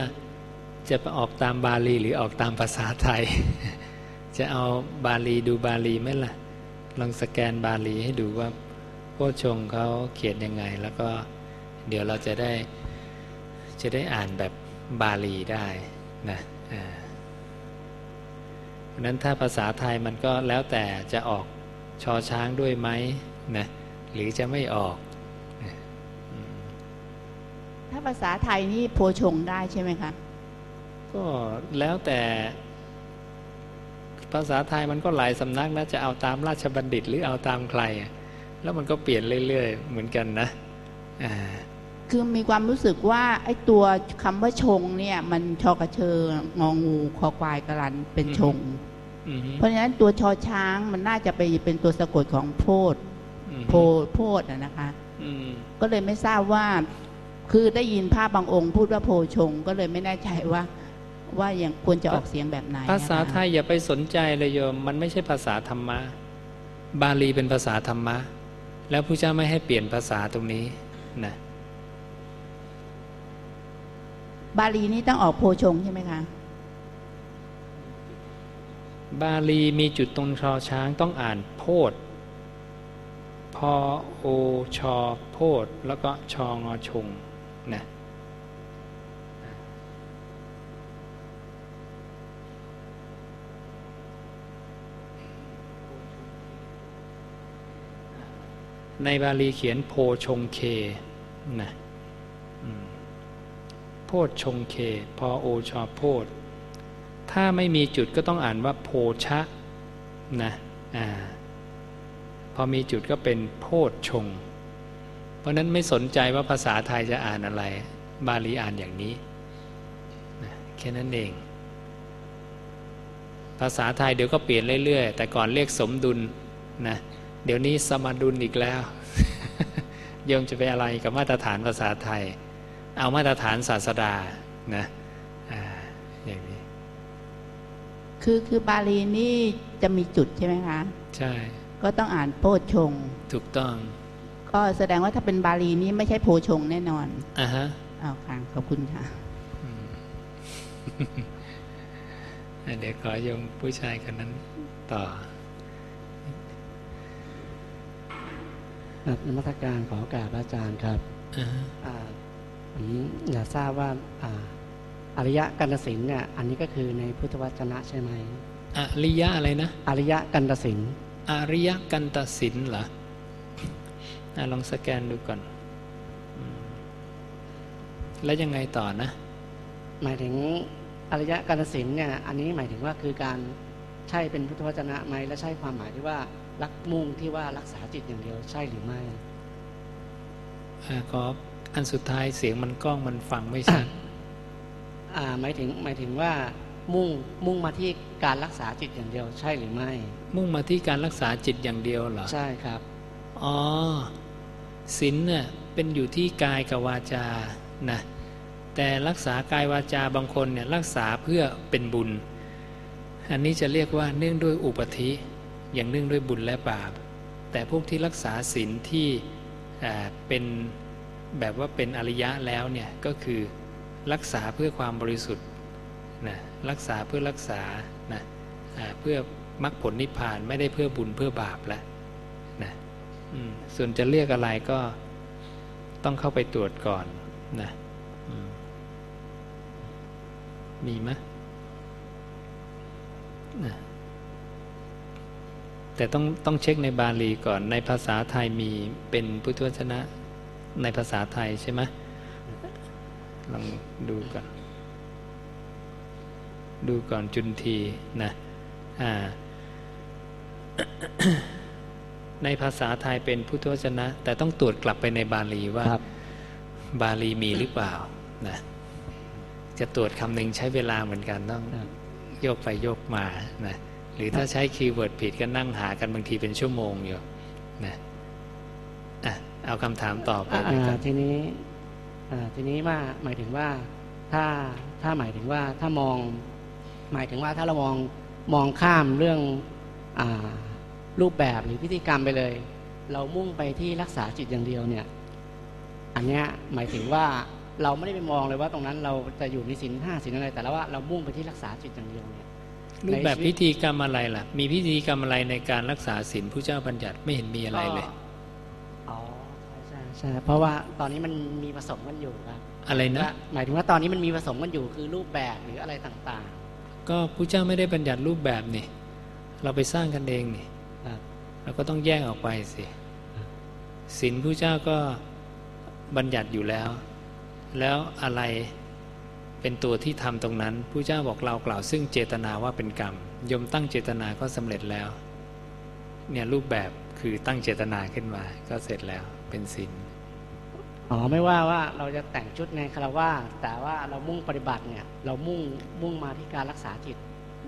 จะไปออกตามบาลีหรือออกตามภาษาไทย จะเอาบาลีดูบาลีไหมล่ะ ลองสแกนบาลีให้ดูว่า โพชงค์เขาเขียนยังไง แล้วก็เดี๋ยวเราจะได้จะได้อ่านแบบบาลีได้นะอ่าเพราะฉะนั้นถ้าภาษาไทยมันก็แล้วแต่จะออกชอช้างด้วยไหมนะหรือจะไม่ออก ถ้าภาษาไทยนี่โพชงค์ได้ใช่ไหมคะก็แล้วแต่ภาษาไทยมันก็หลายสำนักนะจะเอาตามราชบัณฑิตหรือเอาตามใครอะ แล้วมันก็เปลี่ยนเรื่อยๆ เหมือนกันนะอ่าคือมีความรู้สึกว่าไอ้ตัวคำว่าชงเนี่ย มันชอกระเชององูคอควายกระลันเป็นชงอืมฮึเพราะฉะนั้นตัวชอช้างมันน่าจะไปเป็นตัวสะกดของโพดอืมโพโพดนะนะคะอืมก็เลยไม่ทราบว่า คือได้ยินภาพบางองค์ พูดว่าโพชง ก็เลยไม่แน่ใจว่า ว่ายังควรจะออกเสียงแบบไหน ภาษานะคะไทยอย่าไปสนใจเลยโยม มันไม่ใช่ภาษาธรรมะ บาลีเป็นภาษาธรรมะ แล้วพระเจ้าไม่ให้เปลี่ยนภาษาตรงนี้นะบาลีนี่ต้องออกโพชงใช่ไหมคะ บาลีมีจุดตรงชอช้างต้องอ่านโพดพอโอชอโพดแล้วก็ชองอชงนะ ในบาลีเขียนโพชงเคนะโพชงเค พอโอชอโพดถ้าไม่มีจุดก็ต้องอ่านว่าโพชะนะอ่าพอมีจุดก็เป็นโพชชง เพราะนั้นไม่สนใจว่าภาษาไทยจะอ่านอะไร บาลีอ่านอย่างนี้นะแค่นั้นเอง ภาษาไทยเดี๋ยวก็เปลี่ยนเรื่อยๆ แต่ก่อนเรียกสมดุลนะ เดี๋ยวนี้สมดุลอีกแล้วโยมจะไปอะไรกับมาตรฐานภาษาไทย เอามาตรฐานศาสดานะอ่าอย่างนี้ คือคือบาลีนี่จะมีจุดใช่ไหมคะ ใช่ ก็ต้องอ่านโพชง ถูกต้อง ก็แสดงว่าถ้าเป็นบาลีนี้ไม่ใช่โพชงแน่นอนอ่าฮะเอาค่ะขอบคุณค่ะอืมอะเดี๋ยวขอโยมผู้ชายคนนั้นต่อ ครับนมัสการขอโอกราบพระอาจารย์ครับอ่าฮะอ่าผมอยากทราบว่าอ่าอริยกันตสินเนี่ยอันนี้ก็คือในพุทธวจนะใช่ไหมอริยะอะไรนะ อริยกันตสินอริยกันตสินเหรออะลองสแกนดูก่อนอืมแล้วยังไงต่อนะ หมายถึงอริยกันตสินเนี่ยอันนี้หมายถึงว่าคือการใช่เป็นพุทธวจนะไหมและใช่ความหมายที่ว่า รักมุ่งที่ว่ารักษาจิตอย่างเดียวใช่หรือไม่อ่าก็อันสุดท้ายเสียงมันกล้องมันฟังไม่ชัดอ่าหมายถึงหมายถึงว่ามุ่งมุ่งมาที่การรักษาจิตอย่างเดียวใช่หรือไม่ มุ่งมาที่การรักษาจิตอย่างเดียวเหรอใช่ครับอ๋อศีลเนี่ยเป็นอยู่ที่กายกับวาจานะแต่รักษากายวาจาบางคนเนี่ยรักษาเพื่อเป็นบุญ อันนี้จะเรียกว่าเนื่องด้วยอุปธิ อย่างเนื่องด้วยบุญและบาป แต่พวกที่รักษาศีลที่เป็นแบบว่าเป็นอริยะแล้วเนี่ยก็คือรักษาเพื่อความบริสุทธิ์นะรักษาเพื่อรักษานะเพื่อมรรคผลนิพพานไม่ได้เพื่อบุญเพื่อบาปแล้วนะส่วนจะเรียกอะไรก็ต้องเข้าไปตรวจก่อนนะมีไหมนะ แต่ต้องต้องเช็คในบาลีก่อนในภาษาไทยมีเป็นพุทธวจนะในภาษาไทยใช่ไหมลองดูก่อน ดูก่อนจุนทีนะอ่าในภาษาไทยเป็นพุทธวจนะ แต่ต้องตรวจกลับไปในบาลีว่าครับบาลีมีหรือเปล่านะจะตรวจคำหนึ่งใช้เวลาเหมือนกันต้องครับโยกไปโยกมานะ หรือถ้าใช้ keyword ผิดก็นั่งหากันบางทีเป็นชั่วโมงอยู่นะอะเอาคำถามต่อไปอ่าเลยครับทีนี้อ่าทีนี้ว่าหมายถึงว่าถ้าถ้าหมายถึงว่าถ้ามอง หมายถึงว่าถ้าเรามองมองข้ามเรื่องอารูปแบบหรือพิธีกรรมไปเลย เรามุ่งไปที่รักษาจิตอย่างเดียวเนี่ย อันเนี้ยหมายถึงว่าเราไม่ได้ไปมองเลยว่าตรงนั้นเราจะอยู่ในศีลห้าศีลอะไรแต่ละว่าเรามุ่งไปที่รักษาจิตอย่างเดียวเนี่ย รูปแบบในชีวิตพิธีกรรมอะไรล่ะ มีพิธีกรรมอะไรในการรักษาศีลผู้เจ้าบัญญัติไม่เห็นมีอะไรเลยก็อ๋อใช่ใช่เพราะว่าตอนนี้มันมีผสมกันอยู่ครับอะไรนะว่าหมายถึงว่าตอนนี้มันมีผสมกันอยู่คือรูปแบบหรืออะไรต่างก็ผู้เจ้าไม่ได้บัญญัติรูปแบบนี่เราไปสร้างกันเองนี่ๆครับเราก็ต้องแยกออกไปสิศีลผู้เจ้าก็บัญญัติอยู่แล้ว แล้วอะไร เป็นตัวที่ทำตรงนั้นผู้เจ้าบอกเรากล่าวซึ่งเจตนาว่าเป็นกรรมยมตั้งเจตนาก็สำเร็จแล้วเนี่ยรูปแบบคือตั้งเจตนาขึ้นมา ก็เสร็จแล้วเป็นศีลอ๋อไม่ว่าว่าเราจะแต่งชุดในคารวาสแต่ว่าเรามุ่งปฏิบัติเนี่ยเรามุ่งมุ่งมาที่การรักษาจิต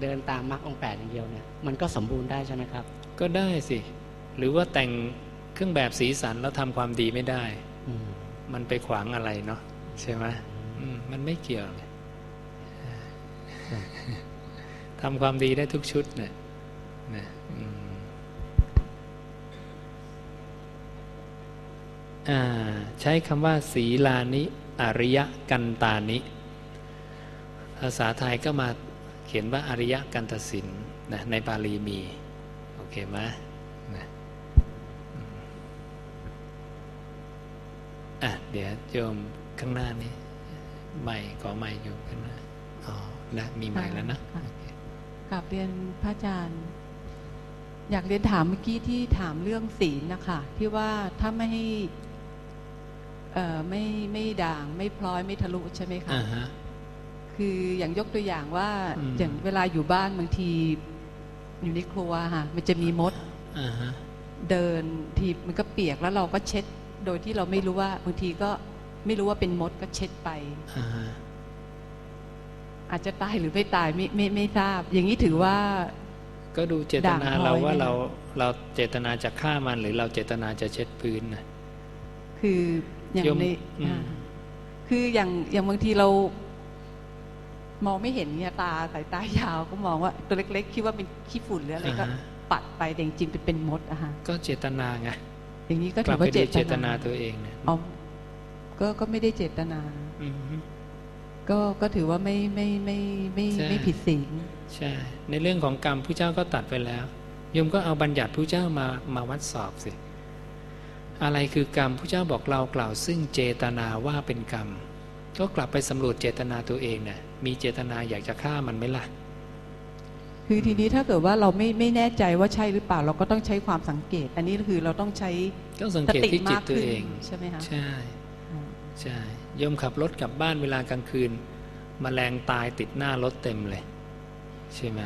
เดินตามมรรคองค์แปดอย่างเดียวเนี่ยมันก็สมบูรณ์ได้ใช่ไหมครับ ก็ได้สิ หรือว่าแต่งเครื่องแบบสีสันแล้วทำความดีไม่ได้อืมมันไปขวางอะไรเนาะใช่ไหมอืมมันไม่เกี่ยวเลย ทำความดีได้ทุกชุดนี่นะใช้คำว่า ศีลานิอริยกันตานิ ภาษาไทยก็มาเขียนว่าอริยกันตสินนะในบาลีมี โอเคไหมนะอะ เดี๋ยวโยมข้างหน้านี้ใหม่ขอใหม่โยมข้างหน้า นะ มีใหม่แล้วนะค่ะโอเคกลับเรียนพระอาจารย์ อยากเรียนถามเมื่อกี้ที่ถามเรื่องศีลนะคะที่ว่าถ้าไม่ให้เอ่อไม่ไม่ด่างไม่พลอยไม่ทะลุใช่ไหมคะอ่าฮะคืออย่างยกตัวอย่างว่าอืมอย่างเวลาอยู่บ้านบางที อยู่ในครัวค่ะมันจะมีมดอ่าฮะเดินทีมันก็เปียกแล้วเราก็เช็ด โดยที่เราไม่รู้ว่าบางทีก็ไม่รู้ว่าเป็นมดก็เช็ดไป อ่าฮะอาจจะตายหรือไม่ตายไม่ไม่ไม่ทราบ อย่างนี้ถือว่า ก็ดูเจตด่างนาพลอยเราว่าไหมคะเราเราเจตนาจะฆ่ามัน หรือเราเจตนาจะเช็ดพื้นนะคืออย่างโยมในอืมอ่าคืออย่างอย่างบางทีเรามองไม่เห็นเนี่ยตาสายตายาวก็มองว่าตัวเล็กๆคิดว่าเป็นขี้ฝุ่นหรืออะไรก็าฮะปัดไปแต่จริงๆเป็นเป็นมดอะฮะก็เจตนาไงอย่างนี้ก็กถืลับอไปว่าดูเจเจตตนานาตัวเองเนี่ยอ๋อก็ก็ไม่ได้เจตนาอืมฮึ ก็ก็ถือว่าไม่ไม่ไม่ไม่ใช่ไม่ผิดศีลใช่ ในเรื่องของกรรมผู้เจ้าก็ตัดไปแล้วโยมก็เอาบัญญัติผู้เจ้ามามาวัดสอบสิอะไรคือกรรมผู้เจ้าบอกเรากล่าว ซึ่งเจตนาว่าเป็นกรรม ก็กลับไปสำรวจเจตนาตัวเองนะ่ะมีเจตนาอยากจะฆ่ามันไหมล่ะ คือทีนี้ถ้าเกิดว่าเราไม่ไม่แน่ใจว่าใช่หรือเปล่าเราก็ต้องใช้ความสังเกต อันนี้คือเราต้องใช้ต้องสังสเกตติที่จิมาตกตัวขึ้นเองใช่ไหมคะใช่อืมใช่ โยมขับรถกลับบ้านเวลากลางคืนมแมลงตายติดหน้ารถเต็มเลย ใช่ไหม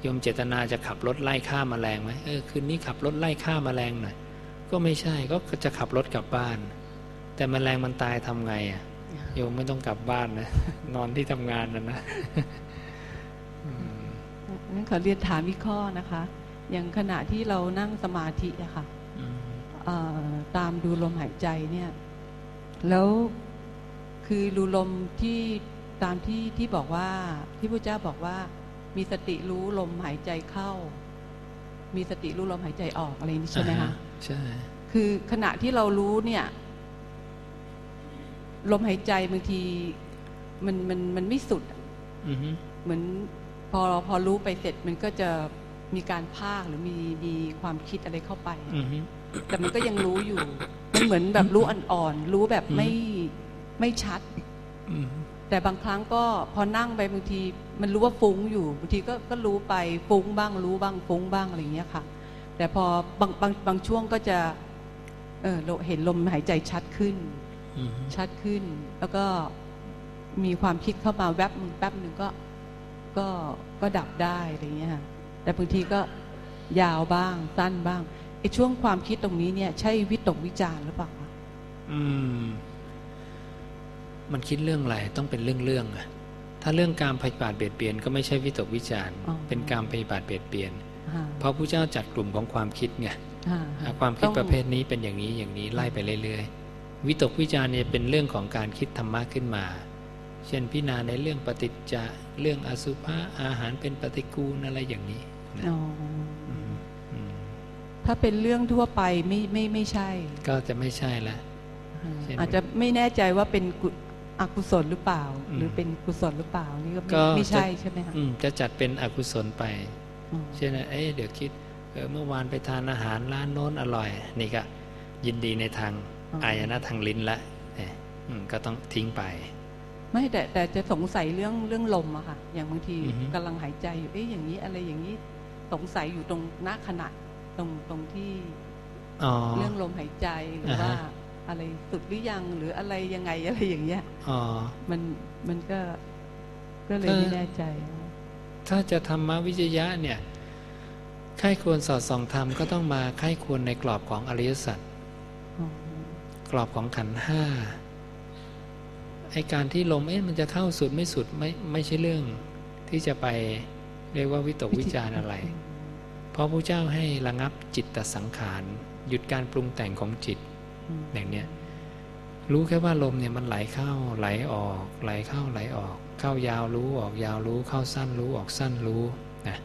โยมเจตนาจะขับรถไล่ฆ่ามาแมลงไหมเออคืนนี้ขับรถไล่ฆ่ามาแมลงหน่อยก็ไม่ใช่ก็จะขับรถกลับบ้าน แต่มแมลงมันตายทำไงอะโยมไม่ต้องกลับบ้านนะนอนที่ทำงานนะนะอืมงั้นขอเรียนถามอีกข้อนะคะ อย่างขณะที่เรานั่งสมาธิอะค่ะอืมเอ่อตามดูลมหายใจเนี่ย แล้ว คือดูลมที่ตามที่ที่บอกว่าที่พระเจ้าบอกว่า มีสติรู้ลมหายใจเข้า มีสติรู้ลมหายใจออกอะไรนี่ใช่ไหมอ่าคะฮใช่ คือขณะที่เรารู้เนี่ย ลมหายใจบางทีมันมันมันไม่สุดอะอือฮึเหมือนพอพอรู้ไปเสร็จมันก็จะมีการพากหรือมีมีความคิดอะไรเข้าไปอือฮึแต่มันก็ยังรู้อยู่ มันเหมือนแบบรู้อ่อนๆรู้แบบไม่ ไม่ชัดแต่บางครั้งก็พอนั่งไปบางที มันรู้ว่าฟุ้งอยู่บางทีก็ก็รู้ไปฟุ้งบ้างรู้บ้างฟุ้งบ้างอะไรอย่างเงี้ยค่ะ แต่พอบางบางบางช่วงก็จะ เออเราเห็นลมหายใจชัดขึ้นชัดขึ้น แล้วก็มีความคิดเข้ามาแวบหนึ่งแป๊บหนึ่งก็ก็ก็ดับได้อะไรเงี้ยค่ะแต่บางทีก็ยาวบ้างสั้นบ้างไอ้ช่วงความคิดตรงนี้เนี่ย ใช่วิตกวิจารหรือเปล่าคะอืม มันคิดเรื่องอะไรต้องเป็นเรื่องเรื่องอะถ้าเรื่องการปฏิบัติเบียดเบียนก็ไม่ใช่วิตกวิจารเป็นการปฏิบัติเบียดเบียน เพราะพระเจ้าจัดกลุ่มของความคิดไงความคิดประเภทนี้เป็นอย่างนี้อย่างนี้ไล่ไปเรื่อยๆ วิตกวิจารเนี่ยเป็นเรื่องของการคิดธรรมะขึ้นมา เช่นพิจารณาในเรื่องปฏิจจะเรื่องอสุภะอาหารเป็นปฏิกูลอะไรอย่างนี้ถ้าเป็นเรื่องทั่วไปไม่ไม่ไม่ใช่ ก็จะไม่ใช่ละอาจจะไม่แน่ใจว่าเป็น อกุศลหรือเปล่า หรือเป็นกุศลหรือเปล่านี่ก็ไม่ใช่ใช่ไหมคะจะจัดเป็นอกุศลไปเช่นเอ๊เดี๋ยวคิดเออเมื่อวานไปทานอาหารร้านโน้นอร่อย นี่ก็ยินดีในทางอายนะทางลิ้นละก็ต้องทิ้งไป ไม่แต่แต่จะสงสัยเรื่องเรื่องลมอะค่ะ อย่างบางทีกำลังหายใจอยู่เอ๊ะอย่างนี้อะไรอย่างนี้สงสัยอยู่ตรงหน้าขณะตรงตรงที่เรื่องลมหายใจหรือว่า อะไรสุดหรือยังหรืออะไรยังไงอะไรอย่างเงี้ยมันมันก็ก็เลยไม่แน่ใจ ถ้าจะธรรมวิจยะเนี่ยไข้ควรสอดส่องธรรมก็ต้องมาไข้ควรในกรอบของอริยสัจกรอบของขันห้าไอการที่ลมเอ๊ะมันจะเข้าสุดไม่สุดไม่ไม่ใช่เรื่องที่จะไปเรียกว่าวิตกวิจารอะไร เพราะพระเจ้าให้ระงับจิตตสังขาร หยุดการปรุงแต่งของจิต อย่างเนี้ยรู้แค่ว่าลมเนี่ยมันไหลเข้าไหลออก ไหลเข้าไหลออก เข้ายาวรู้ออกยาวรู้เข้าสั้นรู้ออกสั้นรู้นะ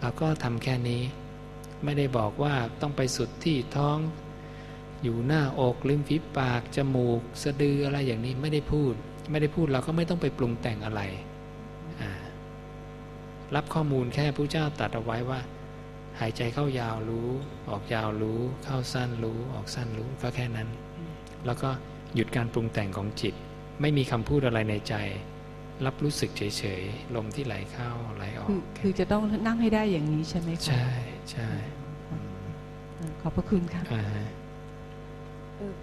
เราก็ทำแค่นี้ ไม่ได้บอกว่าต้องไปสุดที่ท้อง อยู่หน้าอกลิ้มฝีปากจมูก สะดืออะไรอย่างนี้ไม่ได้พูด ไม่ได้พูดเราก็ไม่ต้องไปปรุงแต่งอะไรรับข้อมูลแค่พระเจ้าตัดเอาไว้ว่า หายใจเข้ายาวรู้ ออกยาวรู้ เข้าสั้นรู้ ออกสั้นรู้ก็แค่นั้น แล้วก็หยุดการปรุงแต่งของจิต ไม่มีคำพูดอะไรในใจ รับรู้สึกเฉยๆลมที่ไหลเข้าไหลออก คือจะต้องนั่งให้ได้อย่างนี้ใช่ไหมคะใช่ใช่ขอบพระคุณค่ะ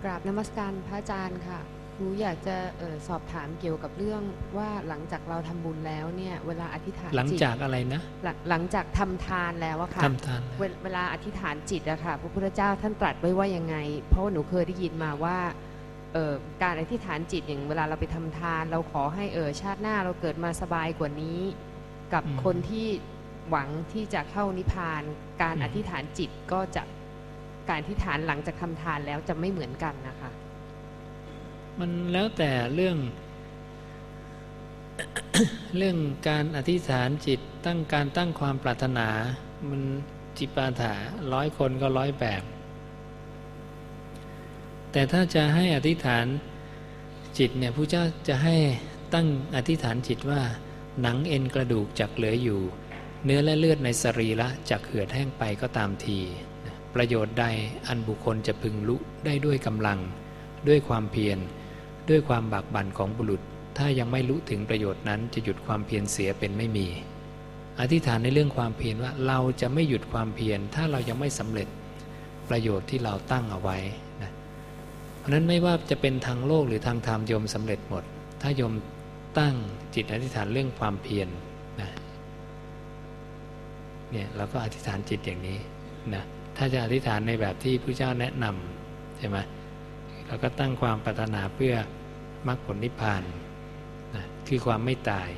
กราบนมัสการพระอาจารย์ค่ะ นูอยากจะออสอบถามเกี่ยวกับเรื่องว่าหลังจากเราทำบุญแล้วเนี่ยเวลาอธิษฐานหลังจากอะไรนะหลังจากทำทานแล้วอะค่ะทำทานเวลาอธิษฐานจิตอะค่ะพระพุทธเจ้าท่านตรัสไว้ว่ายังไง เพราะว่าหนูเคยได้ยินมาว่าการอธิษฐานจิตอย่างเวลาเราไปทำทาน เราขอให้เออชาติหน้าเราเกิดมาสบายกว่านี้ กับคนที่หวังที่จะเข้านิพพาน การอธิษฐานจิตก็จะการอธิษฐานหลังจากทำทานแล้วจะไม่เหมือนกันนะคะ มันแล้วแต่เรื่อง เรื่องการอธิษฐานจิตตั้งการตั้งความปรารถนา มันจิปาถาร้อยคนก็ร้อยแบบ แต่ถ้าจะให้อธิษฐานจิตเนี่ยผู้เจ้าจะให้ตั้งอธิษฐานจิตว่าหนังเอ็นกระดูกจักเหลืออยู่ เนื้อและเลือดในสรีระจักเหือดแห้งไปก็ตามที ประโยชน์ใดอันบุคคลจะพึงลุได้ด้วยกำลังด้วยความเพียร ด้วยความบากบั่นของบุรุษ ถ้ายังไม่รู้ถึงประโยชน์นั้นจะหยุดความเพียรเสียเป็นไม่มี อธิษฐานในเรื่องความเพียรว่าเราจะไม่หยุดความเพียรถ้าเรายังไม่สำเร็จประโยชน์ที่เราตั้งเอาไว้นะเพราะนั้นไม่ว่าจะเป็นทางโลกหรือทางธรรมโยมสำเร็จหมด ถ้าโยมตั้งจิตอธิษฐานเรื่องความเพียรนะเนี่ยเราก็อธิษฐานจิตอย่างนี้นะถ้าจะอธิษฐานในแบบที่พระเจ้าแนะนำใช่ไหมเราก็ตั้งความปรารถนาเพื่อ มรรคผลนิพพานนะคือความไม่ตาย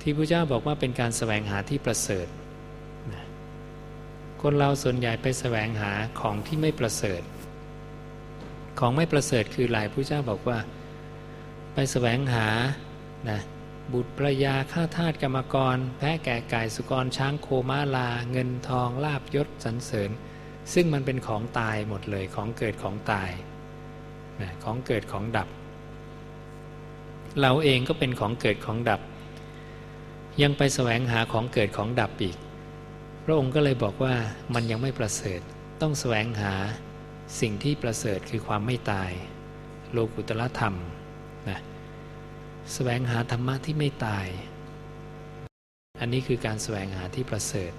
ที่พระเจ้าบอกว่าเป็นการแสวงหาที่ประเสริฐนะคนเราส่วนใหญ่ไปแสวงหาของที่ไม่ประเสริฐ ของไม่ประเสริฐคือหลายพระเจ้าบอกว่า ไปแสวงหานะบุตรประยาข้าทาสกรรมกร แพะแก่ไก่สุกรช้างโคม้าลา เงินทองลาบยศสรรเสริญ ซึ่งมันเป็นของตายหมดเลยของเกิดของตาย ของเกิดของดับ เราเองก็เป็นของเกิดของดับ ยังไปแสวงหาของเกิดของดับอีก พระองค์ก็เลยบอกว่ามันยังไม่ประเสริฐ ต้องแสวงหาสิ่งที่ประเสริฐคือความไม่ตาย โลกุตละธรรมนะแสวงหาธรรมะที่ไม่ตาย อันนี้คือการแสวงหาที่ประเสริฐ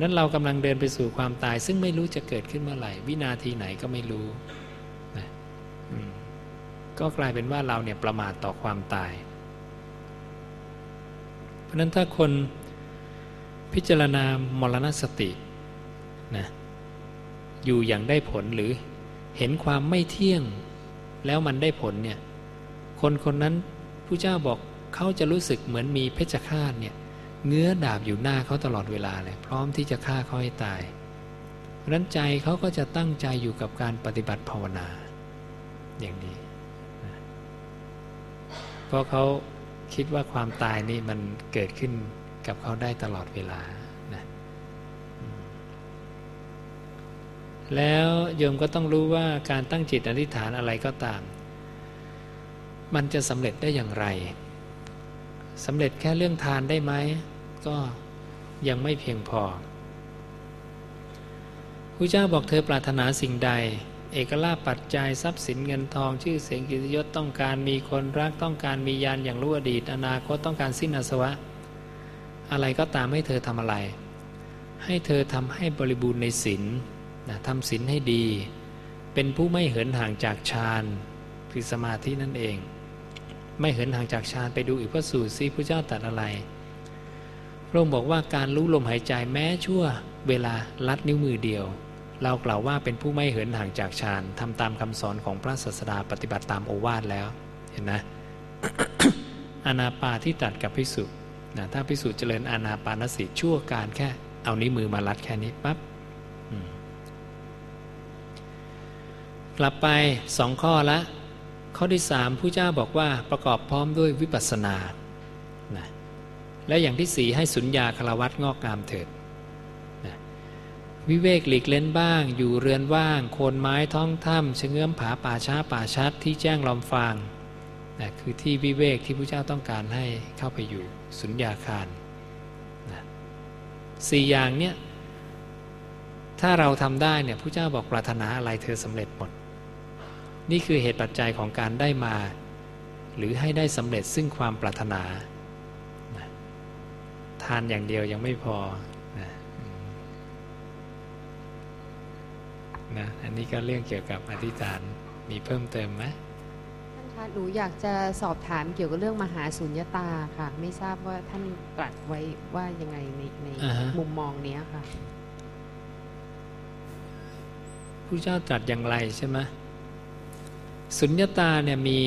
นั้นเรากำลังเดินไปสู่ความตาย ซึ่งไม่รู้จะเกิดขึ้นเมื่อไหร่ วินาทีไหนก็ไม่รู้ ก็กลายเป็นว่าเราเนี่ยประมาทต่อความตาย เพราะนั้นถ้าคนพิจารณามรณสตินะอยู่อย่างได้ผลหรือเห็นความไม่เที่ยงแล้วมันได้ผลเนี่ยคนคนนั้นผู้เจ้าบอกเขาจะรู้สึกเหมือนมีเพชฌฆาตเนี่ยเงื้อดาบอยู่หน้าเขาตลอดเวลาเลยพร้อมที่จะฆ่าเขาให้ตายเพราะนั้นใจเขาก็จะตั้งใจอยู่กับการปฏิบัติภาวนาอย่างนี้ เพราะเขาคิดว่าความตายนี่มันเกิดขึ้นกับเขาได้ตลอดเวลานะแล้วโยมก็ต้องรู้ว่าการตั้งจิตอธิษฐานอะไรก็ตาม มันจะสำเร็จได้อย่างไรสำเร็จแค่เรื่องทานได้ไหม ก็ยังไม่เพียงพอพระเจ้าบอกเธอปรารถนาสิ่งใด เอกลาภปัจจัยทรัพย์สินเงินทองชื่อเสียงกิตยศต้องการมีคนรักต้องการมียานอย่างรู้อดีต อนาคตต้องการสิ้นอาสวะ อะไรก็ตามให้เธอทำอะไร ให้เธอทำให้บริบูรณ์ในศีลนะทำศีลให้ดี เป็นผู้ไม่เหินห่างจากฌานคือสมาธินั่นเอง ไม่เหินห่างจากฌานไปดูอีกพระสูตรซิพระเจ้าตรัสอะไรพระองค์บอกว่าการรู้ลมหายใจแม้ชั่วเวลาลัดนิ้วมือเดียว เรากล่าวว่าเป็นผู้ไม่เหินห่างจากฌานทำตามคำสอนของพระศาสดาปฏิบัติตามโอวาทแล้ว เห็นนะอานาปาที่ตัดกับพิสุนะถ้าพิสุเจริญอานาปานสิชั่วการแค่ เอานิ้วมือมาลัดแค่นี้ปับ๊บกลับไปสองข้อละ ข้อที่สามผู้เจ้าบอกว่าประกอบพร้อมด้วยวิปัสสนานะและอย่างที่สี่ให้สุญญาคารวัตงอกงามเถิด วิเวกหลีกเล่นบ้าง อยู่เรือนว่าง โคนไม้ท้องถ้ำเชงเงื้อมผาป่าช้าป่าชัดที่แจ้งลอมฟางนะคือที่วิเวกที่พระเจ้าต้องการให้เข้าไปอยู่สุญญาคารนะสี่อย่างเนี้ยถ้าเราทำได้เนี่ยพระเจ้าบอกปรารถนาอะไรเธอสำเร็จหมด นี่คือเหตุปัจจัยของการได้มา หรือให้ได้สำเร็จซึ่งความปรารถนา ทานอย่างเดียวยังไม่พอ นะนะอันนี้ก็เรื่องเกี่ยวกับอธิษฐานมีเพิ่มเติมไหมท่านคะหนูอยากจะสอบถามเกี่ยวกับเรื่องมหาสุญญตาค่ะ ไม่ทราบว่าท่านตรัสไว้ว่ายังไงในในมุมมองนี้ค่ะผู้เจ้าตรัสอย่างไรใช่ไหมสุญญตาเนี่ยมี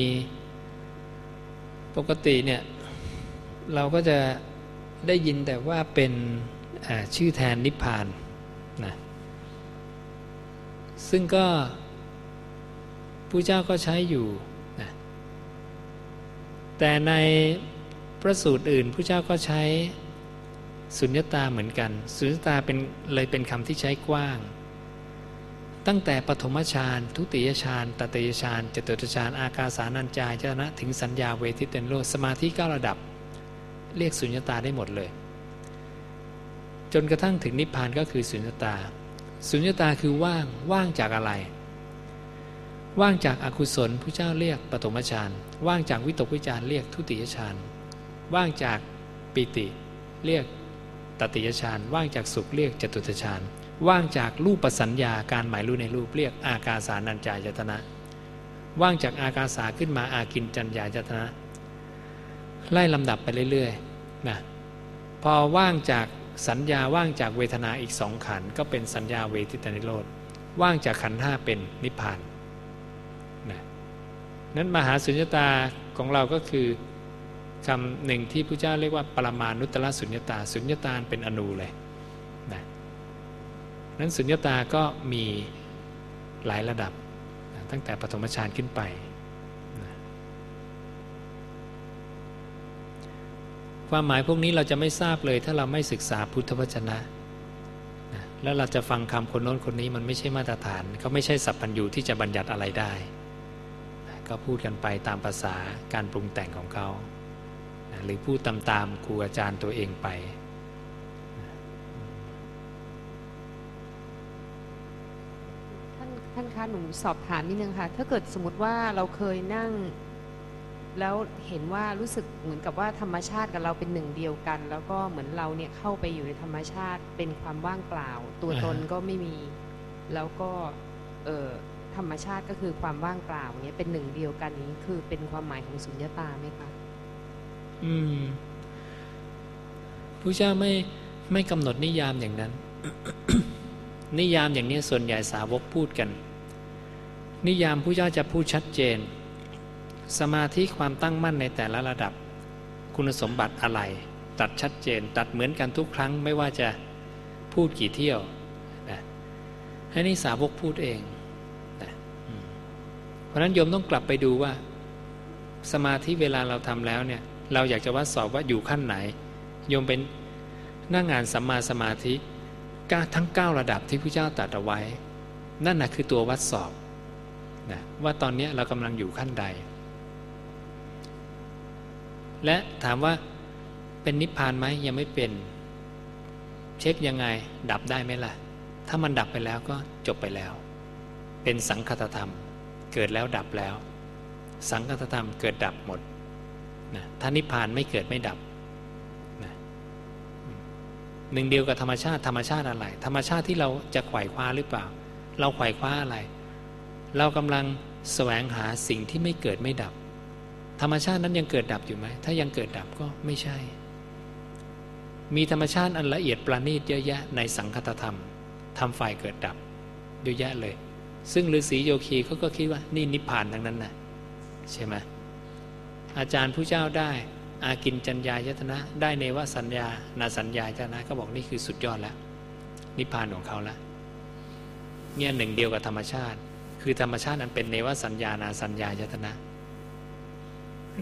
ปกติเนี่ยเราก็จะได้ยินแต่ว่าเป็นชื่อแทนนิพพานนะ ซึ่งก็ผู้เจ้าก็ใช้อยู่นะแต่ในพระสูตรอื่นผู้เจ้าก็ใช้สุญญตาเหมือนกัน สุญญตาเป็นเลยเป็นคำที่ใช้กว้าง ตั้งแต่ปฐมฌานทุติยฌานตติยฌานจตุตฌาน อากาสานัญจายจนะถึงสัญญาเวทิตเตนโลสมาธิเก้าระดับ เรียกสุญญตาได้หมดเลย จนกระทั่งถึงนิพพานก็คือสุญญตา สุญญตาคือว่างว่างจากอะไร ว่างจากอากุศลผู้เจ้าเรียกปฐมฌานว่างจากวิตกวิจารเรียกทุติยฌานว่างจากปิติเรียกตติยฌานว่างจากสุขเรียกจตุตฌานว่างจากรูปประสัญญาการหมายรู้ในรูปเรียกอากาสานัญจายตนะ ว่างจากอากาสาขึ้นมาอากินจัญญายตนะ ไล่ลำดับไปเรื่อยๆนะพอว่างจาก สัญญาว่างจากเวทนาอีกสองขันก็เป็นสัญญาเวทิตานิโรธว่างจากขันห้าเป็นนิพพานนะนั้นมหาสุญญตาของเราก็คือคำหนึ่งที่พระเจ้าเรียกว่าปรมานุตตรสุญญตาสุญญตาเป็นอนูเลยนั้นสุญญตาก็มีหลายระดับตั้งแต่ปฐมฌานขึ้นไป ความหมายพวกนี้เราจะไม่ทราบเลยถ้าเราไม่ศึกษาพุทธวจนะแล้วเราจะฟังคำคนโน้นคนนี้มันไม่ใช่มาตรฐานเขาไม่ใช่สัพพัญญูที่จะบัญญัติอะไรได้ก็พูดกันไปตามภาษาการปรุงแต่งของเขาหรือพูดตามๆครูอาจารย์ตัวเองไปท่านท่านคะหนูสอบถามนิดนึงค่ะ ถ้าเกิดสมมติว่าเราเคยนั่ง แล้วเห็นว่ารู้สึกเหมือนกับว่าธรรมชาติกับเราเป็นหนึ่งเดียวกัน แล้วก็เหมือนเราเนี่ยเข้าไปอยู่ในธรรมชาติเป็นความว่างเปล่า ตัวตนก็ไม่มี แล้วก็เออธรรมชาติก็คือความว่างเปล่าเนี่ยเป็นหนึ่งเดียวกันนี้คือเป็นความหมายของสุญญตาไหมคะอืมพระเจ้าไม่ไม่กำหนดนิยามอย่างนั้น นิยามอย่างนี้ส่วนใหญ่สาวกพูดกัน นิยามพระเจ้าจะพูดชัดเจน สมาธิความตั้งมั่นในแต่ละระดับ คุณสมบัติอะไร ตัดชัดเจน ตัดเหมือนกันทุกครั้งไม่ว่าจะพูดกี่เที่ยวนะให้นี่สาวกพูดเองนะเพราะนั้นโยมต้องกลับไปดูว่า สมาธิเวลาเราทำแล้วเนี่ย เราอยากจะวัดสอบว่าอยู่ขั้นไหน โยมเป็นหน้างงานสัมมาสมาธิทั้ง 9 ระดับที่พระเจ้าตรัสเอาไว้ นั่นนะคือตัววัดสอบนะว่าตอนนี้เรากำลังอยู่ขั้นใด และถามว่าเป็นนิพพานไหมยังไม่เป็น เช็คยังไง ดับได้ไหมล่ะ ถ้ามันดับไปแล้วก็จบไปแล้ว เป็นสังคตธรรม เกิดแล้วดับแล้ว สังคตธรรมเกิดดับหมดนะถ้านิพพานไม่เกิดไม่ดับหนึ่งเดียวกับธรรมชาติธรรมชาติอะไร ธรรมชาติที่เราจะไขว่คว้าหรือเปล่า เราไขว่คว้าอะไร เรากำลังแสวงหาสิ่งที่ไม่เกิดไม่ดับ ธรรมชาตินั้นยังเกิดดับอยู่ไหม ถ้ายังเกิดดับก็ไม่ใช่ มีธรรมชาติอันละเอียดประณีตเยอะแยะในสังคตธรรมทำฝ่ายเกิดดับเยอะแยะเลย ซึ่งฤาษีโยคีเขาก็คิดว่านี่นิพพานทั้งนั้นนะใช่ไหมอาจารย์ผู้เจ้าได้ อากินจัญญายตนะ ได้เนวสัญญา นาสัญญาจนะ ก็บอกนี่คือสุดยอดแล้ว นิพพานของเขาแล้วเนี่ยหนึ่งเดียวกับธรรมชาติ คือธรรมชาตินั้นเป็นเนวสัญญา นาสัญญายตนะ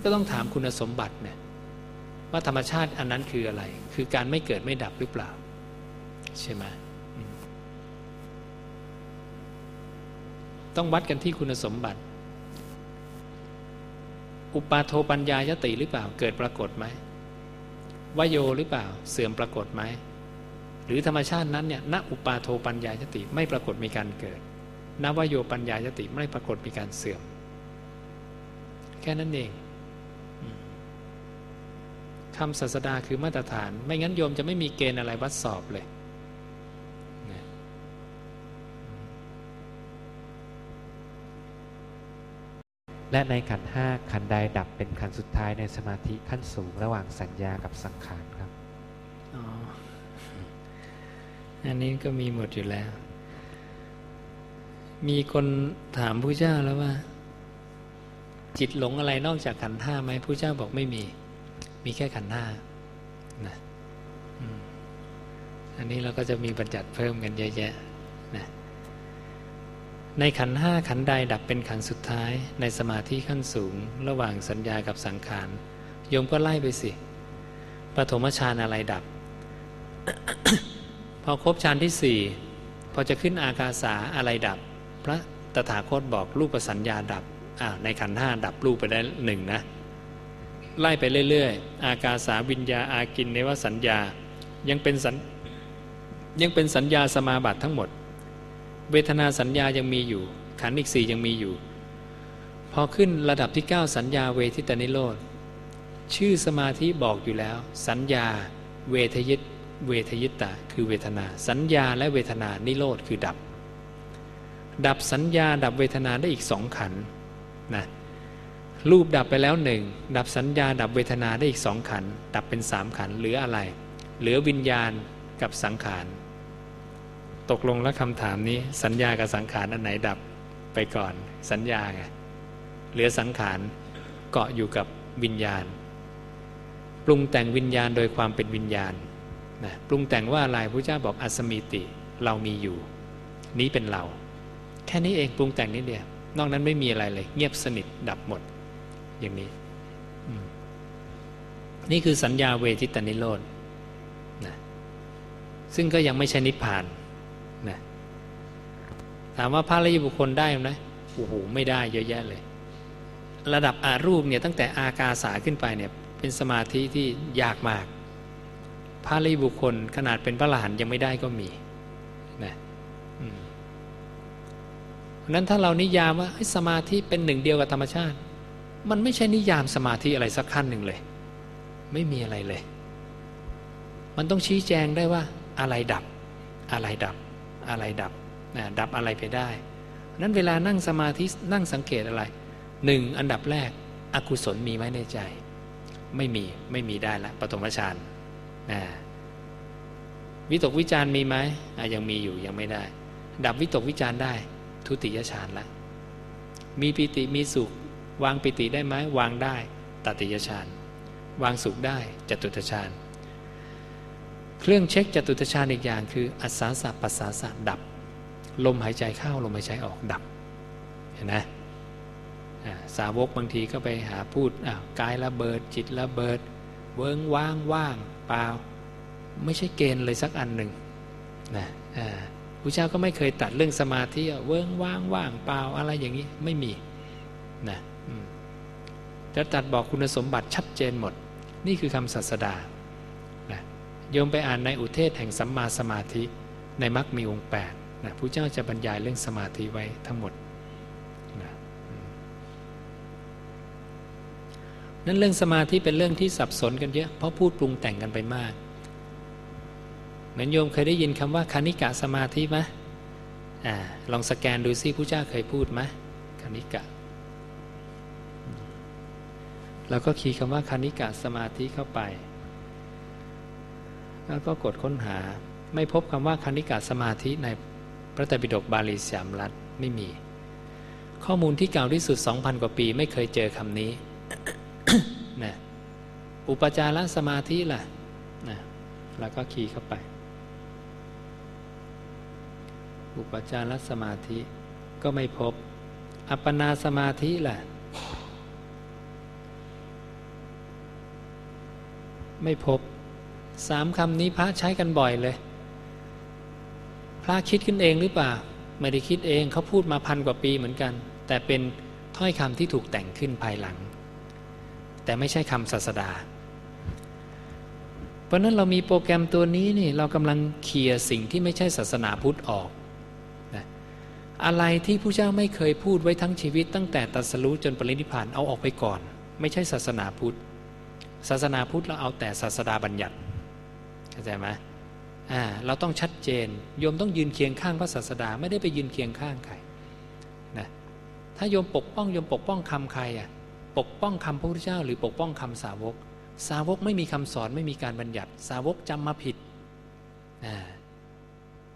ก็ต้องถามคุณสมบัติเนี่ยว่าธรรมชาติอันนั้นคืออะไร คือการไม่เกิดไม่ดับหรือเปล่า ใช่ไหมต้องวัดกันที่คุณสมบัติ อุปาโทปัญญายติหรือเปล่า เกิดปรากฏไหมวโยหรือเปล่า เสื่อมปรากฏไหมหรือธรรมชาตินั้นเนี่ยณอุปาโทปัญญายติไม่ปรากฏมีการเกิดณวโยปัญญายติไม่ปรากฏมีการเสื่อม แค่นั้นเอง คำศาสดาคือมาตรฐาน ไม่งั้นโยมจะไม่มีเกณฑ์อะไรวัดสอบเลยและในขันห้าขันใดดับเป็นขันสุดท้ายในสมาธิขั้นสูงระหว่างสัญญากับสังขารครับอ๋ออันนี้ก็มีหมดอยู่แล้ว มีคนถามผู้เจ้าแล้วว่า จิตหลงอะไรนอกจากขันห้าไหมผู้เจ้าบอกไม่มี มีแค่ขันห้านะอันนี้เราก็จะมีบัญญัติเพิ่มกันเยอะแยะนะในขันห้าขันใดดับเป็นขันสุดท้าย ในสมาธิขั้นสูง ระหว่างสัญญากับสังขารโยมก็ไล่ไปสิปฐมฌานอะไรดับ พอครบฌานที่สี่พอจะขึ้นอากาสาอะไรดับ พระตถาคตบอกรูปสัญญาดับอ้าวในขันห้าดับรูปไปได้หนึ่งนะ ไล่ไปเรื่อยๆ อากาสาวิญญาอากินเนวสัญญา ยังเป็นสัญยังเป็นสัญญาสมาบัติทั้งหมด เวทนาสัญญายังมีอยู่ ขันอีกสี่ยังมีอยู่ พอขึ้นระดับที่ 9 สัญญาเวทิตานิโรธ ชื่อสมาธิบอกอยู่แล้ว สัญญา เวทยิต เวทยิตตาคือเวทนา สัญญาและเวทนานิโรธคือดับ ดับสัญญาดับเวทนาได้อีกสองขันนะ รูปดับไปแล้วหนึ่งดับสัญญาดับเวทนาได้อีกสองขันดับเป็นสามขันเหลืออะไร เหลือวิญญาณกับสังขารตกลงแล้วคำถามนี้ สัญญากับสังขารอันไหนดับไปก่อน สัญญาไงเหลือสังขารเกาะอยู่กับวิญญาณ ปรุงแต่งวิญญาณโดยความเป็นวิญญาณนะปรุงแต่งว่าอะไรพระเจ้าบอกอัสมิติ เรามีอยู่ นี้เป็นเรา แค่นี้เองปรุงแต่งนิดเดียวนอกนั้นไม่มีอะไรเลย เงียบสนิทดับหมด อย่างนี้ นี่คือสัญญาเวทิตานิโรธนะซึ่งก็ยังไม่ใช่นิพพานนะถามว่าพระรยบุคคลได้ไหมโอ้โหไม่ได้เยอะแยะเลย ระดับอารูปเนี่ยตั้งแต่อากาสาขึ้นไปเนี่ยเป็นสมาธิที่ยากมาก พระรยบุคคลขนาดเป็นพระหลานยังไม่ได้ก็มีนะนั้นถ้าเรานิยามว่าสมาธิเป็นหนึ่งเดียวกับธรรมชาติ มันไม่ใช่นิยามสมาธิอะไรสักขั้นหนึ่งเลย ไม่มีอะไรเลย มันต้องชี้แจงได้ว่าอะไรดับ อะไรดับ อะไรดับนะดับอะไรไปได้นั้นเวลานั่งสมาธินั่งสังเกตอะไรหนึ่งอันดับแรกอกุศลมีไหมในใจ ไม่มีไม่มีได้ละปฐมฌานนะวิตกวิจารมีไหมยังมีอยู่ยังไม่ได้ ดับวิตกวิจารได้ ทุติยฌานละมีปิติมีสุข วางปิติได้ไหมวางได้ตติยฌานวางสุขได้จตุตฌานเครื่องเช็คจตุตฌานอีกอย่างคืออัศสาสะปัสสาสะดับ ลมหายใจเข้าลมหายใจออกดับเห็นไหมสาวกบางทีก็ไปหาพูดกายระเบิดจิตระเบิด เวิงว่างว่างเปล่าไม่ใช่เกณฑ์เลยสักอันหนึ่งนะพระเจ้าก็ไม่เคยตัดเรื่องสมาธิเวิงว่างว่างเปล่าอะไรอย่างนี้ไม่มีนะ จะตัดบอกคุณสมบัติชัดเจนหมด นี่คือคำศาสดานะโยมไปอ่านในอุเทศแห่งสัมมาสมาธิในมรรคมีองค์8นะพระเจ้าจะบรรยายเรื่องสมาธิไว้ทั้งหมดนั้นเรื่องสมาธิเป็นเรื่องที่สับสนกันเยอะ เพราะพูดปรุงแต่งกันไปมาก เหมือนโยมเคยได้ยินคำว่าคณิกะสมาธิไหมอ่าลองสแกนดูซิผู้เจ้าเคยพูดไหมคณิกะ แล้วก็คีย์คำว่าคณิกะสมาธิเข้าไป แล้วก็กดค้นหาไม่พบคำว่าคณิกะสมาธิในพระไตรปิฎกบาลีสามรัฐไม่มี ข้อมูลที่เก่าที่สุด 2,000 กว่าปีไม่เคยเจอคำนี้นะอุปจารสมาธิล่ะนะแล้วก็คีย์เข้าไป อุปจารสมาธิก็ไม่พบ อัปปนาสมาธิล่ะ ไม่พบสามคำนี้พระใช้กันบ่อยเลย พระคิดขึ้นเองหรือเปล่า ไม่ได้คิดเองเขาพูดมาพันกว่าปีเหมือนกัน แต่เป็นถ้อยคำที่ถูกแต่งขึ้นภายหลัง แต่ไม่ใช่คำศาสดา เพราะนั้นเรามีโปรแกรมตัวนี้นี่เรากำลังเคลียร์สิ่งที่ไม่ใช่ศาสนาพุทธออกนะอะไรที่ผู้เจ้าไม่เคยพูดไว้ทั้งชีวิต ตั้งแต่ตรัสรู้จนปรินิพพานเอาออกไปก่อน ไม่ใช่ศาสนาพุทธ ศาสนาพุทธเราเอาแต่ศาสดาบัญญัติเข้าใจไหมอ่าเราต้องชัดเจนโยมต้องยืนเคียงข้างพระศาสดาไม่ได้ไปยืนเคียงข้างใครนะถ้าโยมปกป้องโยมปกป้องคำใครอะปกป้องคำพระพุทธเจ้า หรือปกป้องคำสาวก สาวกไม่มีคำสอนไม่มีการบัญญัติ สาวกจำมาผิด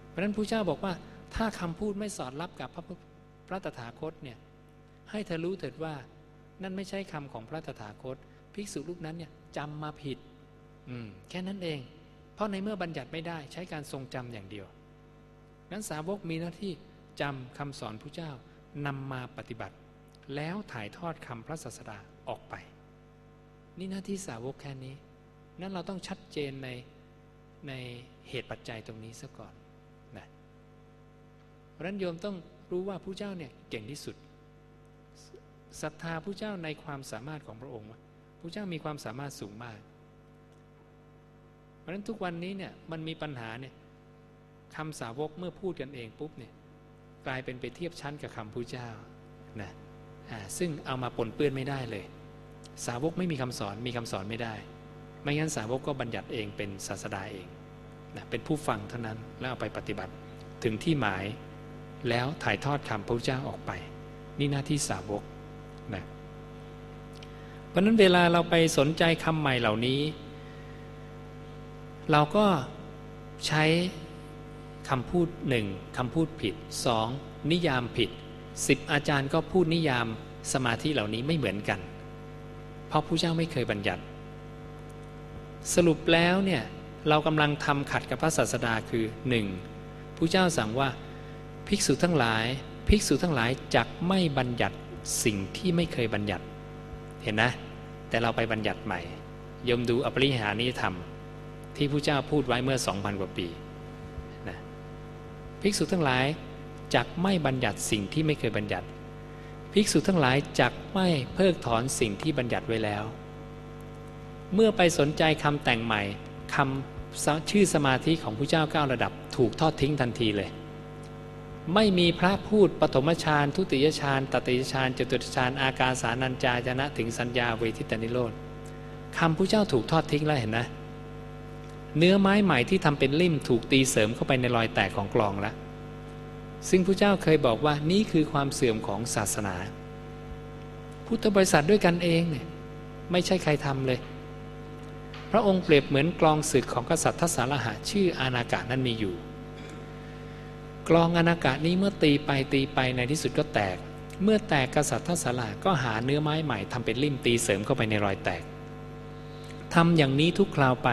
เพราะนั้นพระเจ้าบอกว่า ถ้าคำพูดไม่สอดรับกับพระพระตถาคตเนี่ยให้เธอรู้เถิดว่านั่นไม่ใช่คำของพระตถาคต ภิกษุรูปนั้นเนี่ยจำมาผิดแค่นั้นเอง เพราะในเมื่อบัญญัติไม่ได้ใช้การทรงจำอย่างเดียวนั้นสาวกมีหน้าที่จำคำสอนพระเจ้านำมาปฏิบัติ แล้วถ่ายทอดคำพระศาสดาออกไป นี่หน้าที่สาวกแค่นี้ นั้นเราต้องชัดเจนในในเหตุปัจจัยตรงนี้ซะก่อนนะเพราะนั้นโยมต้องรู้ว่าผู้เจ้าเนี่ยเก่งที่สุดศรัทธาผู้เจ้าในความสามารถของพระองค์ ผู้เจ้ามีความสามารถสูงมาก เพราะฉะนั้นทุกวันนี้เนี่ยมันมีปัญหาเนี่ยคำสาวกเมื่อพูดกันเองปุ๊บเนี่ยกลายเป็นไปเทียบชั้นกับคำผู้เจ้านะซึ่งเอามาปนเปื้อนไม่ได้เลย สาวกไม่มีคำสอนมีคำสอนไม่ได้ ไม่งั้นสาวกก็บัญญัติเองเป็นศาสดาเองนะเป็นผู้ฟังเท่านั้นแล้วเอาไปปฏิบัติถึงที่หมายแล้วถ่ายทอดคำพระเจ้าออกไป นี่หน้าที่สาวกนะ ราะนั้นเวลาเราไปสนใจคำใหม่เหล่านี้ เราก็ใช้คำพูดหนึ่งคำพูดผิดสองนิยามผิดสิบอาจารย์ก็พูดนิยามสมาธิเหล่านี้ไม่เหมือนกัน เพราะผู้เจ้าไม่เคยบัญญัติ สรุปแล้วเนี่ยเรากำลังทำขัดกับพระศาสดาคือหนึ่งผู้เจ้าสั่งว่าภิกษุทั้งหลาย ภิกษุทั้งหลายจักไม่บัญญัติสิ่งที่ไม่เคยบัญญัติ เห็นนะ แต่เราไปบัญญัติใหม่ยมดูอปริหานิธรรม ที่ผู้เจ้าพูดไว้เมื่อสองพันกว่าปีนะภิกษุทั้งหลายจักไม่บัญญัติสิ่งที่ไม่เคยบัญญัติ ภิกษุทั้งหลายจักไม่เพิกถอนสิ่งที่บัญญัติไว้แล้ว เมื่อไปสนใจคำแต่งใหม่คำชื่อสมาธิของพระเจ้าเก้าระดับถูกทอดทิ้งทันทีเลย ไม่มีพระพูดปฐมฌานทุติยฌานตติยฌานจตุตฌานอาการสานัญจายนะถึงสัญญาเวทิตานิโรธคำพระเจ้าถูกทอดทิ้งแล้วเห็นนะ เนื้อไม้ใหม่ที่ทำเป็นลิ่มถูกตีเสริมเข้าไปในรอยแตกของกลองแล้วซึ่งพระเจ้าเคยบอกว่านี่คือความเสื่อมของศาสนา พุทธบริษัทด้วยกันเองเนี่ยไม่ใช่ใครทำเลย พระองค์เปรียบเหมือนกลองศึกของกษัตริย์ทศรหะชื่ออานากานั้นมีอยู่ กลองอานากานี้เมื่อตีไปตีไปในที่สุดก็แตก เมื่อแตกกษัตริย์ทศรหะก็หาเนื้อไม้ใหม่ทำเป็นลิ่มตีเสริมเข้าไปในรอยแตกทำอย่างนี้ทุกคราวไป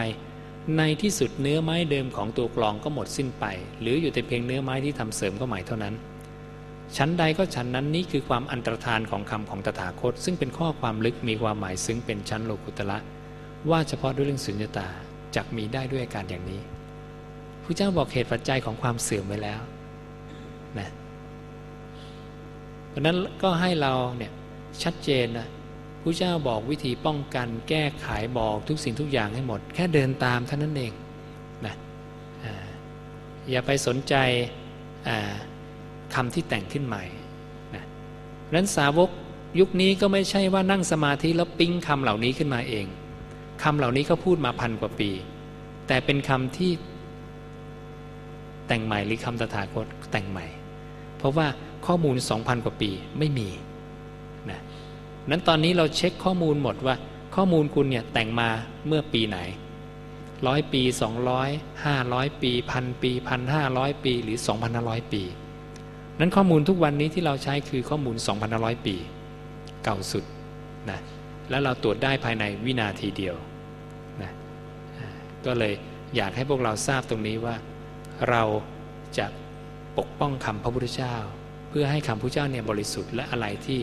ในที่สุดเนื้อไม้เดิมของตัวกลองก็หมดสิ้นไป หรืออยู่แต่เพียงเนื้อไม้ที่ทำเสริมก็หมายเท่านั้นชั้นใดก็ชั้นนั้นนี้คือความอันตรธานของคำของตถาคต ซึ่งเป็นข้อความลึกมีความหมายซึ้งเป็นชั้นโลกุตละ ว่าเฉพาะด้วยเรื่องสุญญตาจักมีได้ด้วยอาการอย่างนี้พระเจ้าบอกเหตุปัจจัยของความเสื่อมไว้แล้ว นะเพราะนั้นก็ให้เราเนี่ยชัดเจนนะพระเจ้าบอกวิธีป้องกันแก้ไขบอกทุกสิ่งทุกอย่างให้หมด แค่เดินตามเท่านั้นเองนะอย่าไปสนใจคำที่แต่งขึ้นใหม่นะนั้นสาวกยุคนี้ก็ไม่ใช่ว่านั่งสมาธิแล้วปิ้งคำเหล่านี้ขึ้นมาเองคำเหล่านี้เขาพูดมาพันกว่าปี แต่เป็นคำที่แต่งใหม่หรือคำตถาคตแต่งใหม่ ราะว่าข้อมูล 2,000 กว่าปีไม่มีนะนั้นตอนนี้เราเช็คข้อมูลหมดว่าข้อมูลคุณเนี่ยแต่งมาเมื่อปีไหนร้อยปีสองร้อยห้าร้อยปีพันปีพันห้าร้อยปีหรือสองพันห้าร้อยปี นั้นข้อมูลทุกวันนี้ที่เราใช้คือข้อมูลสองพันห้าร้อยปี เก่าสุดนะแล้วเราตรวจได้ภายในวินาทีเดียวนะก็เลยอยากให้พวกเราทราบตรงนี้ว่า เราจะ ปกป้องคำพระพุทธเจ้า เพื่อให้คำพระเจ้าเนี่ยบริสุทธิ์และอะไรที่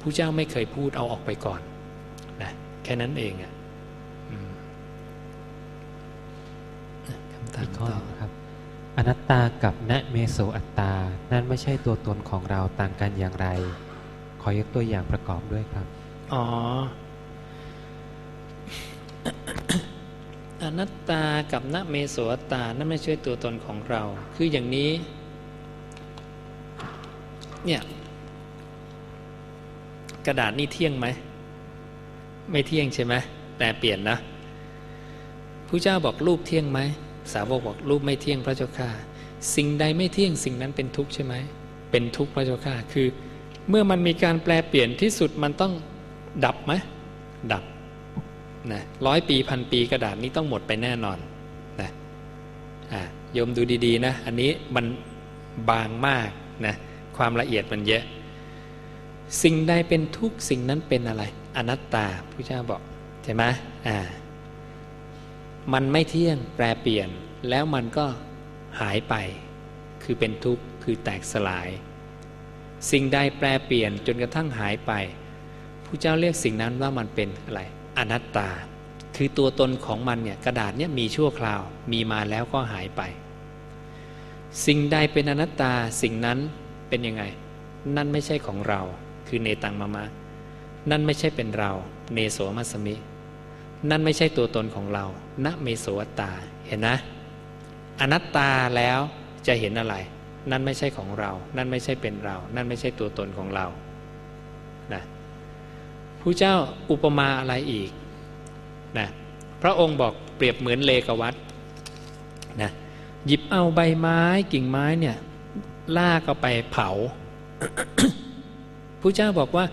ผู้เจ้าไม่เคยพูดเอาออกไปก่อนนะแค่นั้นเองอะ่ะคำถามต่อครับอนัตตากับณเมโสอัตตา นั่นไม่ใช่ตัวตนของเราต่างกันอย่างไร ขอยกตัวอย่างประกอบด้วยครับ อ๋อ อนัตตากับณเมโสอัตตา นั่นไม่ใช่ตัวตนของเรา คืออย่างนี้ เนี่ยกระดาษนี่เที่ยงไหม ไม่เที่ยงใช่ไหมแต่เปลี่ยนนะผู้เจ้าบอกรูปเที่ยงไหม สาวกบอกรูปไม่เที่ยงพระเจ้าค่ะ สิ่งใดไม่เที่ยงสิ่งนั้นเป็นทุกข์ใช่ไหม เป็นทุกข์พระเจ้าค่ะ คือ เมื่อมันมีการแปลเปลี่ยนที่สุดมันต้องดับไหม ดับนะร้อยปีพันปีกระดาษนี้ต้องหมดไปแน่นอนนะอ่าโยมดูดีๆนะ อันนี้มันบางมากนะ ความละเอียดมันเยอะ สิ่งใดเป็นทุกสิ่งนั้นเป็นอะไร อนัตตาพระเจ้าบอกใช่ไหมอ่า มันไม่เที่ยงแปรเปลี่ยน แล้วมันก็หายไป คือเป็นทุกข์คือแตกสลาย สิ่งใดแปรเปลี่ยนจนกระทั่งหายไปผู้เจ้าเรียกสิ่งนั้นว่ามันเป็นอะไร อนัตตา คือตัวตนของมันเนี่ยกระดาษเนี่ยมีชั่วคราว มีมาแล้วก็หายไป สิ่งใดเป็นอนัตตาสิ่งนั้น เป็นยังไง นั่นไม่ใช่ของเรา คือเนตังมามะ นั่นไม่ใช่เป็นเรา เนโสมัสมิ นั่นไม่ใช่ตัวตนของเราณเมโสวตา เห็นนะ อนัตตาแล้วจะเห็นอะไร นั่นไม่ใช่ของเรา นั่นไม่ใช่เป็นเรา นั่นไม่ใช่ตัวตนของเรา นะผู้เจ้าอุปมาอะไรอีก นะ พระองค์บอกเปรียบเหมือนเลกวัตนะ หยิบเอาใบไม้กิ่งไม้เนี่ย ลากเอาไปเผาพระเจ้าบอกว่า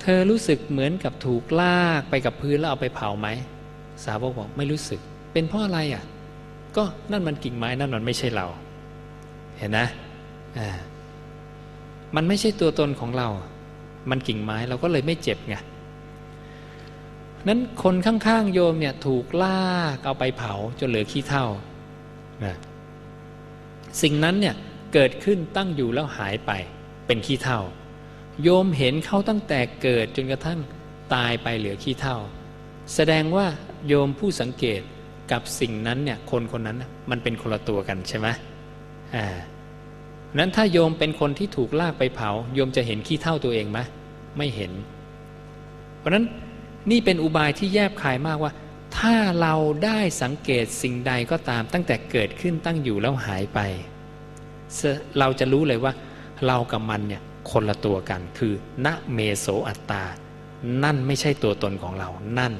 เธอรู้สึกเหมือนกับถูกลากไปกับพื้นแล้วเอาไปเผาไหม สาวกบอกไม่รู้สึก เป็นเพราะอะไรอะ ก็นั่นมันกิ่งไม้นั่นมันไม่ใช่เรา เห็นนะอ่ามันไม่ใช่ตัวตนของเรา มันกิ่งไม้เราก็เลยไม่เจ็บไงนั้นคนข้างๆโยมเนี่ยถูกลากเอาไปเผาจนเหลือขี้เท่านะสิ่งนั้นเนี่ย เกิดขึ้นตั้งอยู่แล้วหายไป เป็นขี้เท่า โยมเห็นเขาตั้งแต่เกิดจนกระทั่งตายไปเหลือขี้เท่า แสดงว่าโยมผู้สังเกตกับสิ่งนั้นเนี่ยคนคนนั้นมันเป็นคนละตัวกันใช่ไหมอ่านั้นถ้าโยมเป็นคนที่ถูกลากไปเผา โยมจะเห็นขี้เท่าตัวเองไหมไม่เห็น เพราะนั้นนี่เป็นอุบายที่แยบคายมากว่า ถ้าเราได้สังเกตสิ่งใดก็ตามตั้งแต่เกิดขึ้นตั้งอยู่แล้วหายไป เราจะรู้เลยว่า เรากับมันเนี่ยคนละตัวกัน คือณเมโสอัตตา นั่นไม่ใช่ตัวตนของเรา นั่น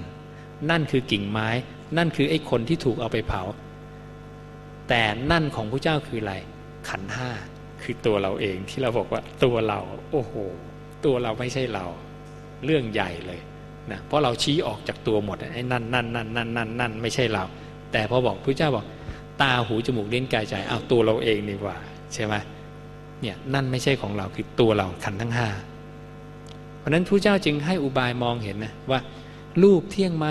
นั่นคือกิ่งไม้ นั่นคือไอ้คนที่ถูกเอาไปเผา แต่นั่นของพระเจ้าคืออะไร ขันห้าคือตัวเราเองที่เราบอกว่าตัวเรา โอ้โห ตัวเราไม่ใช่เรา เรื่องใหญ่เลยนะเพราะเราชี้ออกจากตัวหมดไอ้นั่นนั่นนั่นนั่นนั่นนั่นไม่ใช่เรา แต่พอบอกพระเจ้าบอก ตาหูจมูกลิ้นกายใจเอาตัวเราเองดีกว่า ใช่ไหมเนี่ยนั่นไม่ใช่ของเราคือตัวเราขันทั้งห้าเพราะนั้นพระเจ้าจึงให้อุบายมองเห็นนะว่า รูปเที่ยงไหม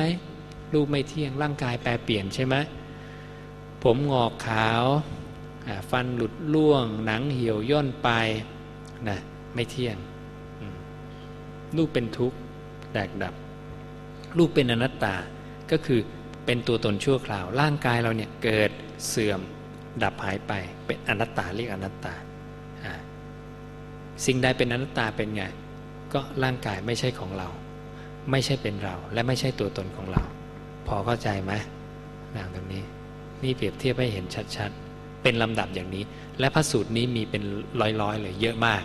รูปไม่เที่ยงร่างกายแปรเปลี่ยนใช่ไหมผมงอกขาวฟันหลุดล่วง หนังเหี่ยวย่นไปนะไม่เที่ยงรูปเป็นทุกข์แตกดับ รูปเป็นอนัตตาก็คือเป็นตัวตนชั่วคราว ร่างกายเราเนี่ยเกิดเสื่อม ดับหายไปเป็นอนัตตาเรียกอนัตตา สิ่งใดเป็นอนัตตาเป็นไง ก็ร่างกายไม่ใช่ของเรา ไม่ใช่เป็นเราและไม่ใช่ตัวตนของเรา พอเข้าใจไหมอย่างตรงนี้ นี่เปรียบเทียบให้เห็นชัดๆ เป็นลำดับอย่างนี้ และพระสูตรนี้มีเป็นร้อยๆเลยเยอะมาก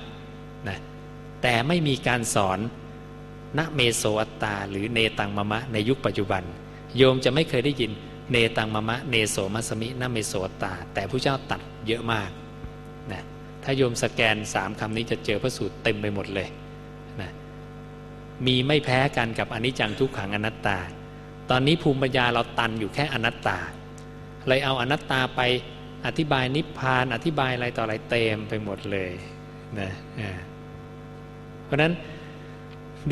นะแต่ไม่มีการสอนณเมโสอัตตา หรือเนตังมะมะในยุคปัจจุบัน โยมจะไม่เคยได้ยิน เนตังมะมะเนโสมัสมิณเมโสตตา แต่ผู้เจ้าตัดเยอะมากนะถ้าโยมสแกนสามคำนี้จะเจอพระสูตรเต็มไปหมดเลยนะมีไม่แพ้กันกับอนิจจังทุกขังอนัตตา ตอนนี้ภูมิปัญญาเราตันอยู่แค่อนัตตา เลยเอาอนัตตาไปอธิบายนิพพานอธิบายอะไรต่ออะไรเต็มไปหมดเลยนะเพราะนั้น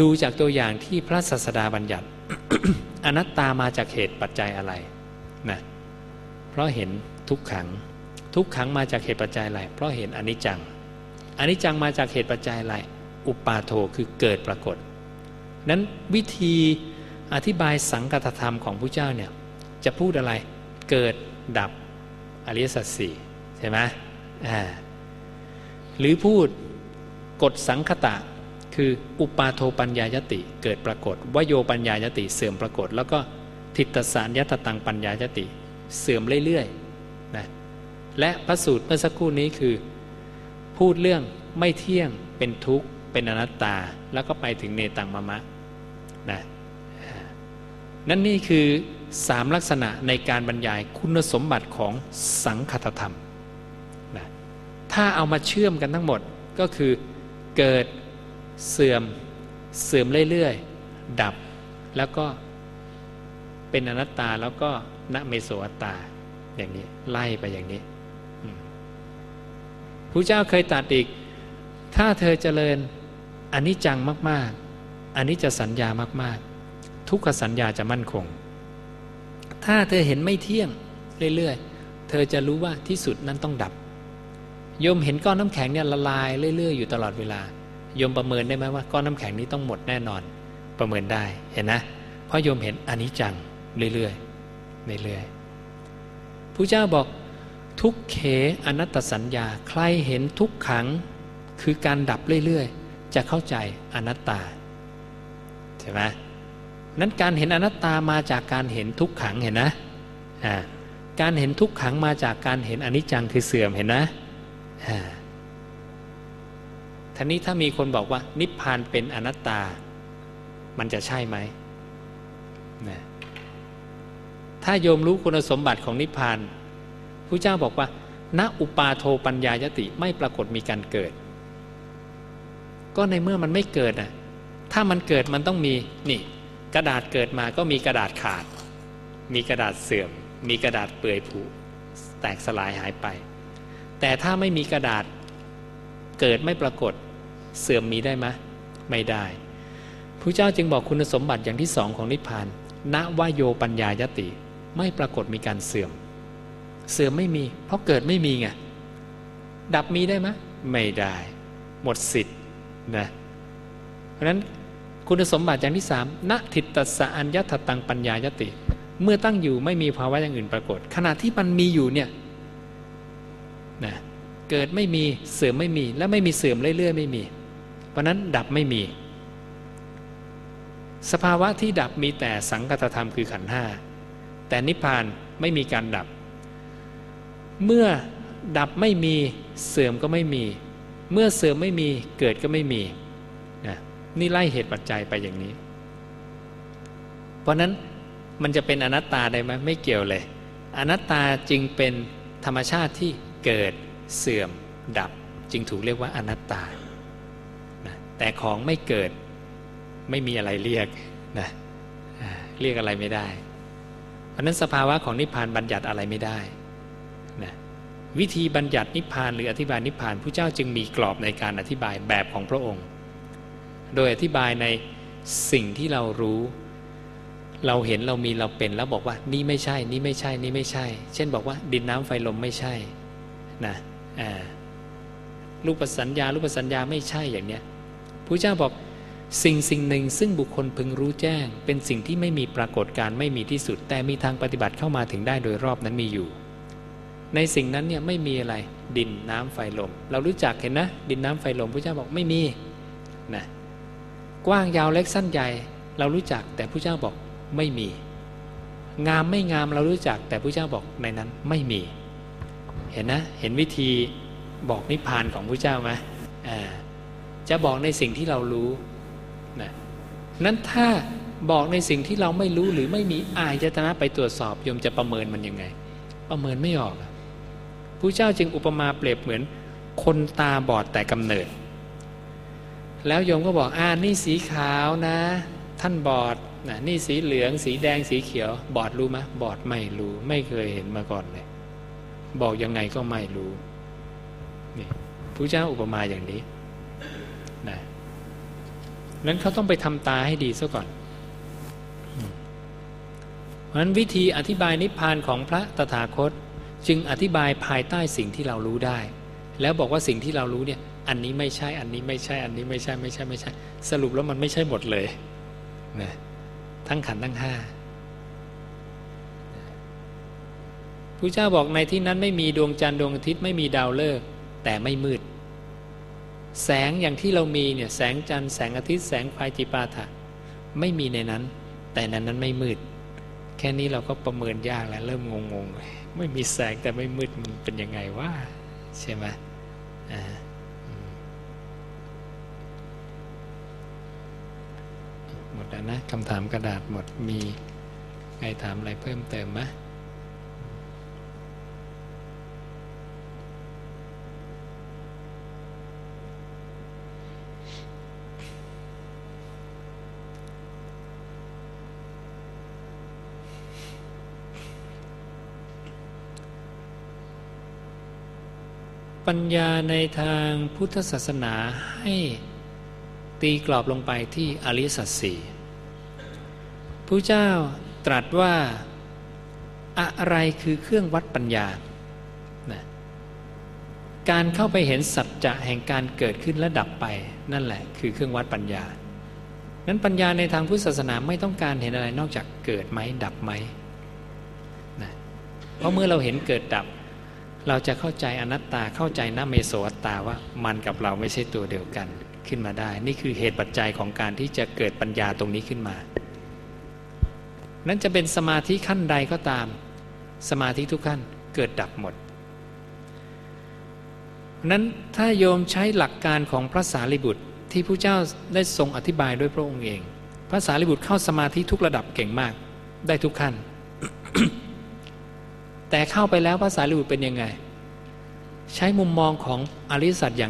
ดูจากตัวอย่างที่พระศาสดาบัญญัติ อนัตตามาจากเหตุปัจจัยอะไร นะเพราะเห็นทุกขัง ทุกขังมาจากเหตุปัจจัยอะไร เพราะเห็นอนิจจังอนิจจังมาจากเหตุปัจจัยอะไร อุปาโทคือเกิดปรากฏ นั้นวิธีอธิบายสังกัตธรรมของพระเจ้าเนี่ยจะพูดอะไรเกิดดับอริยสัจสี่ใช่ไหมอ่าหรือพูดกฎสังคตะคืออุปาโทปัญญายติเกิดปรากฏวโยปัญญายติเสื่อมปรากฏ แล้วก็ ทิฏฐสารยตตังปัญญายติ เสื่อมเรื่อยๆนะและพระสูตรเมื่อสักครู่นี้คือ พูดเรื่องไม่เที่ยงเป็นทุกข์ เป็นอนัตตา แล้วก็ไปถึงเนตังมะมะนะนั่นนี่คือสามลักษณะในการบรรยายคุณสมบัติของสังคตธรรมนะถ้าเอามาเชื่อมกันทั้งหมดก็คือเกิดเสื่อมเสื่อมเรื่อยๆ ดับแล้วก็ เป็นอนัตตาแล้วก็ณเมโสอัตตา อย่างนี้ไล่ไปอย่างนี้พระเจ้าเคยตัดอีก ถ้าเธอเจริญอันิจจังมาก ๆ อันนี้จะสัญญามาก ๆ ทุกขสัญญาจะมั่นคง ถ้าเธอเห็นไม่เที่ยงเรื่อย ๆ เธอจะรู้ว่าที่สุดนั้นต้องดับ โยมเห็นก้อนน้ำแข็งเนี่ยละลายเรื่อย ๆ อยู่ตลอดเวลา โยมประเมินได้ไหมว่าก้อนน้ำแข็งนี้ต้องหมดแน่นอน ประเมินได้ เห็นนะ เพราะโยมเห็นอันิจจัง เรื่อยๆเรื่อยๆผู้เจ้าบอกทุกเขอนัตตสัญญา ใครเห็นทุกขังคือการดับเรื่อยๆ จะเข้าใจอนัตตาใช่ไหมนั้นการเห็นอนัตตามาจากการเห็นทุกขังเห็นนะการเห็นทุกขังมาจากการเห็นอนิจจังคือเสื่อมเห็นนะอ่านี้ถ้ามีคนบอกว่านิพพานเป็นอนัตตา มันจะใช่ไหมนะ ถ้าโยมรู้คุณสมบัติของนิพพานพระเจ้าบอกว่า ณอุปาโทปัญญายติไม่ปรากฏมีการเกิด ก็ในเมื่อมันไม่เกิดนะถ้ามันเกิดมันต้องมีนี่ กระดาษเกิดมาก็มีกระดาษขาด มีกระดาษเสื่อม มีกระดาษเปื่อยผุแตกสลายหายไป แต่ถ้าไม่มีกระดาษเกิดไม่ปรากฏเสื่อมมีได้ไหมไม่ได้พระเจ้าจึงบอกคุณสมบัติอย่างที่สองของนิพพานณวโยปัญญายติ ไม่ปรากฏมีการเสื่อม เสื่อมไม่มี เพราะเกิดไม่มีไงดับมีได้ไหมไม่ได้ หมดสิทธิ์นะเพราะนั้นคุณสมบัติอย่างที่สามณทิตตสะอัญญตตังปัญญายติ เมื่อตั้งอยู่ไม่มีภาวะอย่างอื่นปรากฏ ขณะที่มันมีอยู่เนี่ยนะเกิดไม่มีเสื่อมไม่มี และไม่มีเสื่อมเรื่อยๆไม่มี เพราะนั้นดับไม่มี สภาวะที่ดับมีแต่สังกัตธรรมคือขันธ์ห้า แต่นิพพานไม่มีการดับ เมื่อดับไม่มีเสื่อมก็ไม่มี เมื่อเสื่อมไม่มีเกิดก็ไม่มีนะนี่ไล่เหตุปัจจัยไปอย่างนี้ เพราะนั้นมันจะเป็นอนัตตาได้ไหมไม่เกี่ยวเลย อนัตตาจึงเป็นธรรมชาติที่เกิดเสื่อมดับ จึงถูกเรียกว่าอนัตตานะแต่ของไม่เกิดไม่มีอะไรเรียกนะเรียกอะไรไม่ได้ ราะนั้นสภาวะของนิพพานบัญญัติอะไรไม่ได้นะวิธีบัญญัตินิพพานหรืออธิบายนิพพานผู้เจ้าจึงมีกรอบในการอธิบายแบบของพระองค์ โดยอธิบายในสิ่งที่เรารู้ เราเห็นเรามีเราเป็นแล้วบอกว่านี่ไม่ใช่ นี่ไม่ใช่ นี่ไม่ใช่ เช่นบอกว่า ดินน้ำไฟลมไม่ใช่นะอ่ารูปสัญญารูปสัญญาไม่ใช่อย่างเนี้ยผู้เจ้าบอก สิ่งสิ่งหนึ่งซึ่งบุคคลพึงรู้แจ้ง เป็นสิ่งที่ไม่มีปรากฏการไม่มีที่สุด แต่มีทางปฏิบัติเข้ามาถึงได้โดยรอบนั้นมีอยู่ ในสิ่งนั้นเนี่ยไม่มีอะไร ดินน้ำไฟลม เรารู้จักเห็นนะ ดินน้ำไฟลมพระเจ้าบอกไม่มีนะกว้างยาวเล็กสั้นใหญ่เรารู้จักแต่พระเจ้าบอกไม่มี งามไม่งามเรารู้จักแต่พระเจ้าบอกในนั้นไม่มี เห็นนะเห็นวิธีบอกนิพพานของพระเจ้าไหมจะบอกในสิ่งที่เรารู้ นั้นถ้าบอกในสิ่งที่เราไม่รู้หรือไม่มีอายจตนะไปตรวจสอบโยมจะประเมินมันยังไง ประเมินไม่ออกพระเจ้าจึงอุปมาเปรียบเหมือน คนตาบอดแต่กำเนิด แล้วโยมก็บอกอ่านี่สีขาวนะ ท่านบอดนะนี่สีเหลือง สีแดงสีเขียว บอดรู้ไหมบอดไม่รู้ ไม่เคยเห็นมาก่อนเลย บอกยังไงก็ไม่รู้นี่พระเจ้าอุปมาอย่างนี้ นั้นเขาต้องไปทำตาให้ดีซะก่อน เพราะนั้นวิธีอธิบายนิพพานของพระตถาคต จึงอธิบายภายใต้สิ่งที่เรารู้ได้ แล้วบอกว่าสิ่งที่เรารู้เนี่ยอันนี้ไม่ใช่ อันนี้ไม่ใช่ อันนี้ไม่ใช่ ไม่ใช่ ไม่ใช่ สรุปแล้วมันไม่ใช่หมดเลยนะทั้งขันทั้งห้าพระเจ้าบอกในที่นั้นไม่มีดวงจันทร์ดวงอาทิตย์ไม่มีดาวฤกษ์แต่ไม่มืด แสงอย่างที่เรามีเนี่ยแสงจันทร์แสงอาทิตย์แสงไฟจิปาถะไม่มีในนั้น แต่นั้นนั้นไม่มืด แค่นี้เราก็ประเมินยากแล้วเริ่มงงๆ ไม่มีแสงแต่ไม่มืดมันเป็นยังไงวะใช่ไหมอ่าหมดแล้วนะคำถามกระดาษหมดมีใครถามอะไรเพิ่มเติมไหม ปัญญาในทางพุทธศาสนาให้ตีกรอบลงไปที่อริสัจสี่พระเจ้าตรัสว่าอะไรคือเครื่องวัดปัญญา การเข้าไปเห็นสัจจะแห่งการเกิดขึ้นและดับไปนั่นแหละ คือเครื่องวัดปัญญา นั้นปัญญาในทางพุทธศาสนาไม่ต้องการเห็นอะไรนอกจากเกิดไหมดับไหมนะเพราะเมื่อเราเห็นเกิดดับ เราจะเข้าใจอนัตตาเข้าใจนาเมโสอัตตาว่ามันกับเราไม่ใช่ตัวเดียวกันขึ้นมาได้ นี่คือเหตุปัจจัยของการที่จะเกิดปัญญาตรงนี้ขึ้นมา นั้นจะเป็นสมาธิขั้นใดก็ตาม สมาธิทุกขั้นเกิดดับหมดนั้นถ้าโยมใช้หลักการของพระสารีบุตรที่พระเจ้าได้ทรงอธิบายด้วยพระองค์เอง พระสารีบุตรเข้าสมาธิทุกระดับเก่งมาก ได้ทุกขั้น แต่เข้าไปแล้วภาษาลิบุตรเป็นยังไง ใช้มุมมองของอริสัจอย่าง